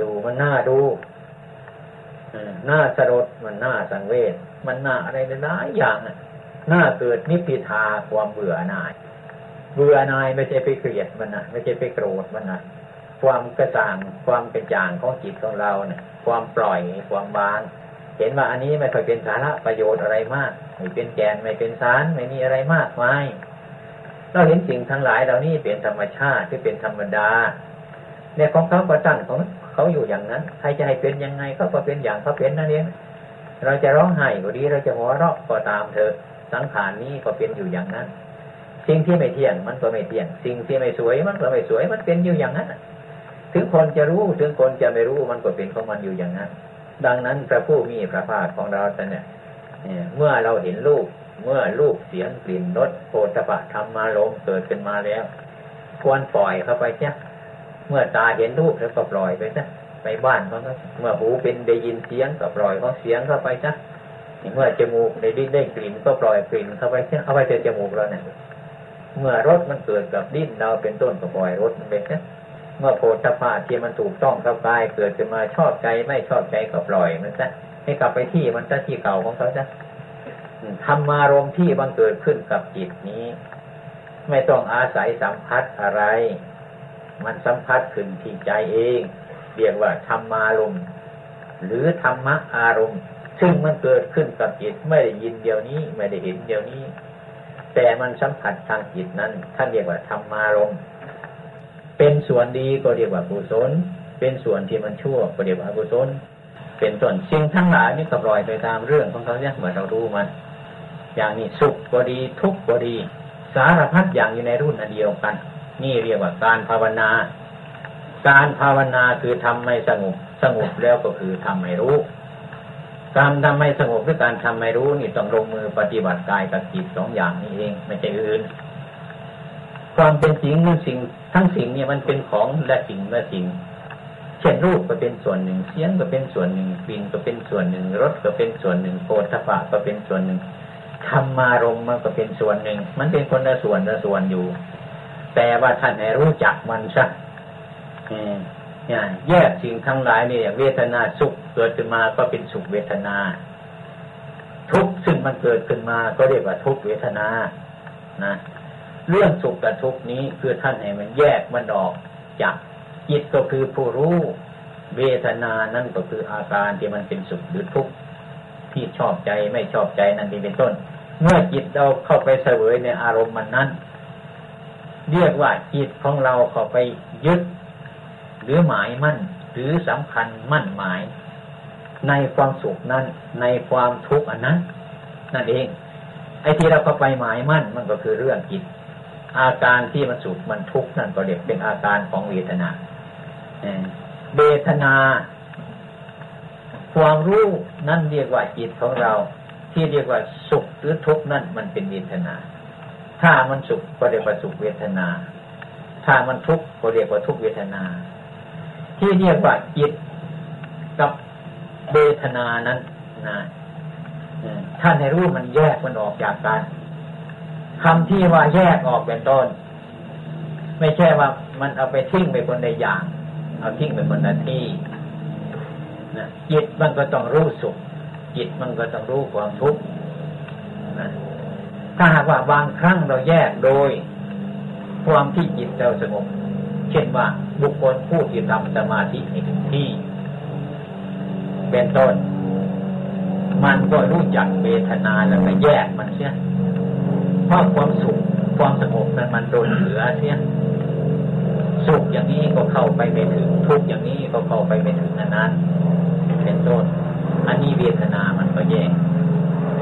B: ดูมันน่าดูหน้าสลดมันหน้าสังเวชมันหน้าอะไรหลายอย่างหน้าเกิดนิพพิทาความเบื่อหน่าย เบื่อนายไม่ใช่ไปเกลียดมันนะไม่ใช่ไปโกรธมันนะความกระจ่างความเป็นจางของจิตของเราเนี่ย ความปล่อยความบาง เห็นว่าอันนี้ไม่ค่อยเป็นสาระประโยชน์อะไรมากไม่เป็นแกนไม่เป็นสารไม่มีอะไรมากมายเราเห็นสิ่งทั้งหลายเหล่านี้เป็นธรรมชาติที่เป็นธรรมดาเนี่ยของเขาก็ตั้งของเขาอยู่อย่างนั้น ใครจะให้เป็นยังไงเขาก็เป็นอย่างเขาเป็นนั่นเองเราจะร้องไห้ก็ดีเราจะหัวเราะก็ตามเถอะสังขารนี้ก็เป็นอยู่อย่างนั้น สิ่งที่ไม่เที่ยงมันก็ไม่เที่ยง สิ่งที่ไม่สวยมันก็ไม่สวย มันเป็นอยู่อย่างนั้นถึงคนจะรู้ถึงคนจะไม่รู้มันก็เป็นของมันอยู่อย่างนั้น ดังนั้นพระผู้มีพระภาคของเราท่านเนี่ยเมื่อเราเห็นรูปเมื่อรูปเสียงกลิ่นรสโผฏฐะธรรมารมเกิดขึ้นมาแล้ว ควรปล่อยเข้าไปจ้ะเมื่อตาเห็นรูปแล้วก็ปล่อยไปจ้ะไปบ้านเขาก็เมื่อหูเป็นได้ยินเสียงก็ปล่อยเขาเสียงเข้าไปจ้ะเมื่อจมูกได้ดิ้นได้กลิ่นก็ปล่อยกลิ่นเข้าไปจ้ะเอาไปเจอจมูกเราเนี่ย เมื่อรสมันเกิดกับดิ้นเราเป็นต้นก็ปล่อยรสมันไปจ้ะเมื่อโพธาภาที่มันถูกต้องกับกายเกิดขึ้นมาชอบใจไม่ชอบใจก็ปล่อยมันซะให้กลับไปที่มันซะที่เก่าของเขาซะธรรมารมที่บังเกิดขึ้นกับจิตนี้ ไม่ต้องอาศัยสัมผัสอะไร มันสัมผัสขึ้นที่ใจเองเรียกว่าธรรมารมหรือธรรมะอารมณ์ ซึ่งมันเกิดขึ้นกับจิตไม่ได้ยินเดียวนี้ ไม่ได้เห็นเดียวนี้ แต่มันสัมผัสทางจิตนั้น ท่านเรียกว่าธรรมารมณ์เป็นส่วนดีก็เรียกว่ากุศล เป็นส่วนที่มันชั่วก็เรียกว่าอกุศล เป็นส่วนสิ่งทั้งหลายนี่ก็ปล่อยไปตามเรื่องของเขาเนี่ยเหมือนเราดูมันอย่างนี้สุขก็ดีทุกข์ก็ดี สารพัดอย่างอยู่ในรุ่นอันเดียวกัน นี่เรียกว่าการภาวนา การภาวนาคือทำให้สงบสงบแล้วก็คือทำให้รู้ การทำให้สงบด้วยการทำให้รู้นี่ต้องลงมือปฏิบัติกายกับจิตสองอย่างนี้เอง ไม่ใช่อื่น ความเป็นจริงนั่นสิ่ง ทั้งสิ่งเนี่ยมันเป็นของและสิ่งและสิ่ง เช่นรูปก็เป็นส่วนหนึ่งเสียงก็เป็นส่วนหนึ่งกลิ่นก็เป็นส่วนหนึ่งรสก็เป็นส่วนหนึ่งโพธพะก็เป็นส่วนหนึ่งธรรมารมมันก็เป็นส่วนหนึ่ง มันเป็นคนละส่วนละส่วนอยู่ แต่ว่าท่านให้รู้จักมันซะเนี่ย แยกสิ่งทั้งหลายเนี่ยเวทนาสุขเกิดขึ้นมาก็เป็นสุขเวทนา ทุกข์ซึ่งมันเกิดขึ้นมาก็เรียกว่าทุกเวทนานะเรื่องสุขกับทุกนี้คือท่านให้มันแยกมันออกจากจิตก็คือผู้รู้เวทนานั่นก็คืออาการที่มันเป็นสุขหรือทุกข์ที่ชอบใจไม่ชอบใจนั่นเป็นต้น เมื่อจิตเราเข้าไปเสวยในอารมณ์มันนั้น เรียกว่าจิตของเราเข้าไปยึด หรือหมายมั่น หรือสำคัญมั่นหมาย ในความสุขนั้น ในความทุกข์อันนั้น นั่นเอง ไอ้ที่เราเข้าไปหมายมั่นมันก็คือเรื่องจิตอาการที่มันสุขมันทุกข์นั่นก็เรียกเป็นอาการของเวทนาเวทนา ความรู้นั่นเรียกว่าจิตของเรา ที่เรียกว่าสุขหรือทุกข์นั่นมันเป็นเวทนา ถ้ามันสุขก็เรียกว่าสุขเวทนา ถ้ามันทุกข์ก็เรียกว่าทุกขเวทนา ที่เรียกว่าจิตกับเวทนานั้นนะท่านให้รู้มันแยกมันออกจากกันคำที่ว่าแยกออกเป็นต้น ไม่ใช่ว่ามันเอาไปทิ้งไปคนใดอย่าง เอาทิ้งไปคนละที่นะจิตมันก็ต้องรู้สุข จิตมันก็ต้องรู้ความทุกข์นะถ้าหากว่าบางครั้งเราแยกโดย ความที่จิตเราสงบ เช่นว่าบุคคลผู้ที่ทำสมาธิในถึงที่ เป็นต้น มันก็รู้จักเวทนาแล้วก็แยกมันเสียเพราะความสุขความสงบนั้นมันโดนเหลือเสียสุขอย่างนี้ก็เข้าไปไม่ถึง ทุกอย่างนี้ก็เข้าไปไม่ถึงนั้นเป็นต้นอันนี้เวทนามันก็แยก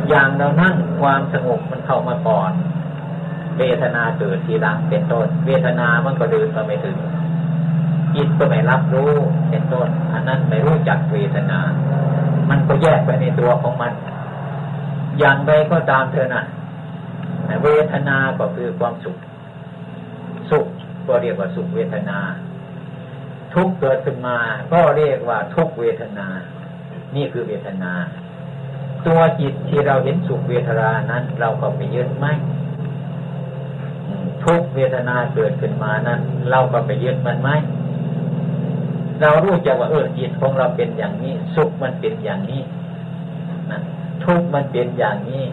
B: อย่างเรานั่งความสงบมันเข้ามาก่อน เวทนาเกิดทีหลังเป็นต้น เวทนามันก็เดินไปไม่ถึงจิตก็ไม่รับรู้เป็นต้น อันนั้นไม่รู้จักเวทนา มันก็แยกไปในตัวของมัน อย่างใดก็ตามเธอนะ่ะเวทนาก็คือความสุข สุขก็เรียกว่าสุขเวทนา ทุกเกิดขึ้นมา ก็เรียกว่าทุกเวทนา นี่คือเวทนา ตัวจิตที่เราเห็นสุขเวทนานั้น เราก็ไปยึดไหม ทุกเวทนาเกิดขึ้นมานั้น เราก็ไปยึดมันไหมเรารู้จักว่าเออจิตของเราเป็นอย่างนี้ สุขมันเป็นอย่างนี้นะทุกมันเป็นอย่างนี้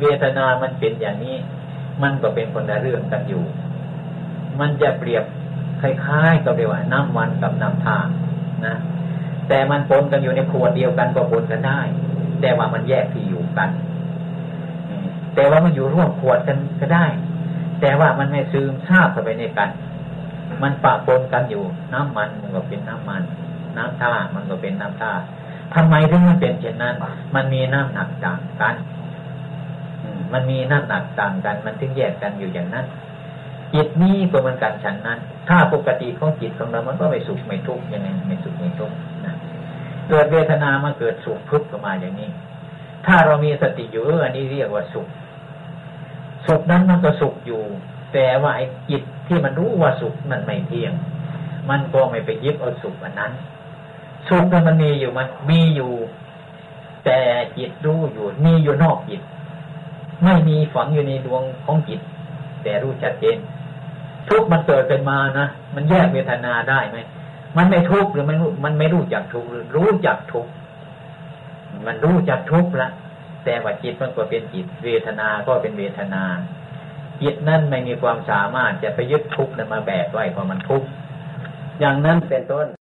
B: เวทนามันเป็นอย่างนี้ มันก็เป็นคนละเรื่องกันอยู่ มันจะเปรียบคล้ายๆกับเรียกว่าน้ำมันกับน้ำทางนะแต่มันปนกันอยู่ในขวดเดียวกันก็ปนกันได้ แต่ว่ามันแยกที่อยู่กัน แต่ว่ามันอยู่ร่วมขวดกันก็ได้ แต่ว่ามันไม่ซึมซาบเข้าไปในกัน มันปะปนกันอยู่ น้ำมันมันก็เป็นน้ำมัน น้ำท่ามันก็เป็นน้ำท่าทำไมถึงมันเป็นเช่นนั้น มันมีน้ำหนักต่างกันมันมีน้ำหนักต่างกัน มันถึงแยกกันอยู่อย่างนั้น จิตนี้ก็เหมือนกันฉันนั้น ถ้าปกติของจิตของเรา มันก็ไม่สุขไม่ทุกข์ยังไงไม่สุขไม่ทุกข์นะเกิดเวทนามาเกิดสุขทุกข์ก็มาอย่างนี้ ถ้าเรามีสติอยู่อันนี้เรียกว่าสุข สุขนั้นมันก็สุขอยู่ แต่ว่าไอ้จิตที่มันรู้ว่าสุขมันไม่เที่ยง มันก็ไม่ไปยึดเอาสุขอันนั้น สุขนั้นมันมีอยู่มันมีอยู่ แต่จิตรู้อยู่ มีอยู่นอกจิต ไม่มีฝังอยู่ในดวงของจิต แต่รู้ชัดเจนทุกมันเกิดเป็นมานะมันแยกเวทนาได้ไหมมันไม่ทุกหรือมันมันไม่รู้จักทุกหรือรู้จักทุกมันรู้จักทุกละ แต่ว่าจิตมันก็เป็นจิต เวทนาก็เป็นเวทนาจิตนั่นไม่มีความสามารถจะไปยึดทุกข์นั้นมาแบกไว้เพราะมันทุกข์อย่างนั้นเป็นต้น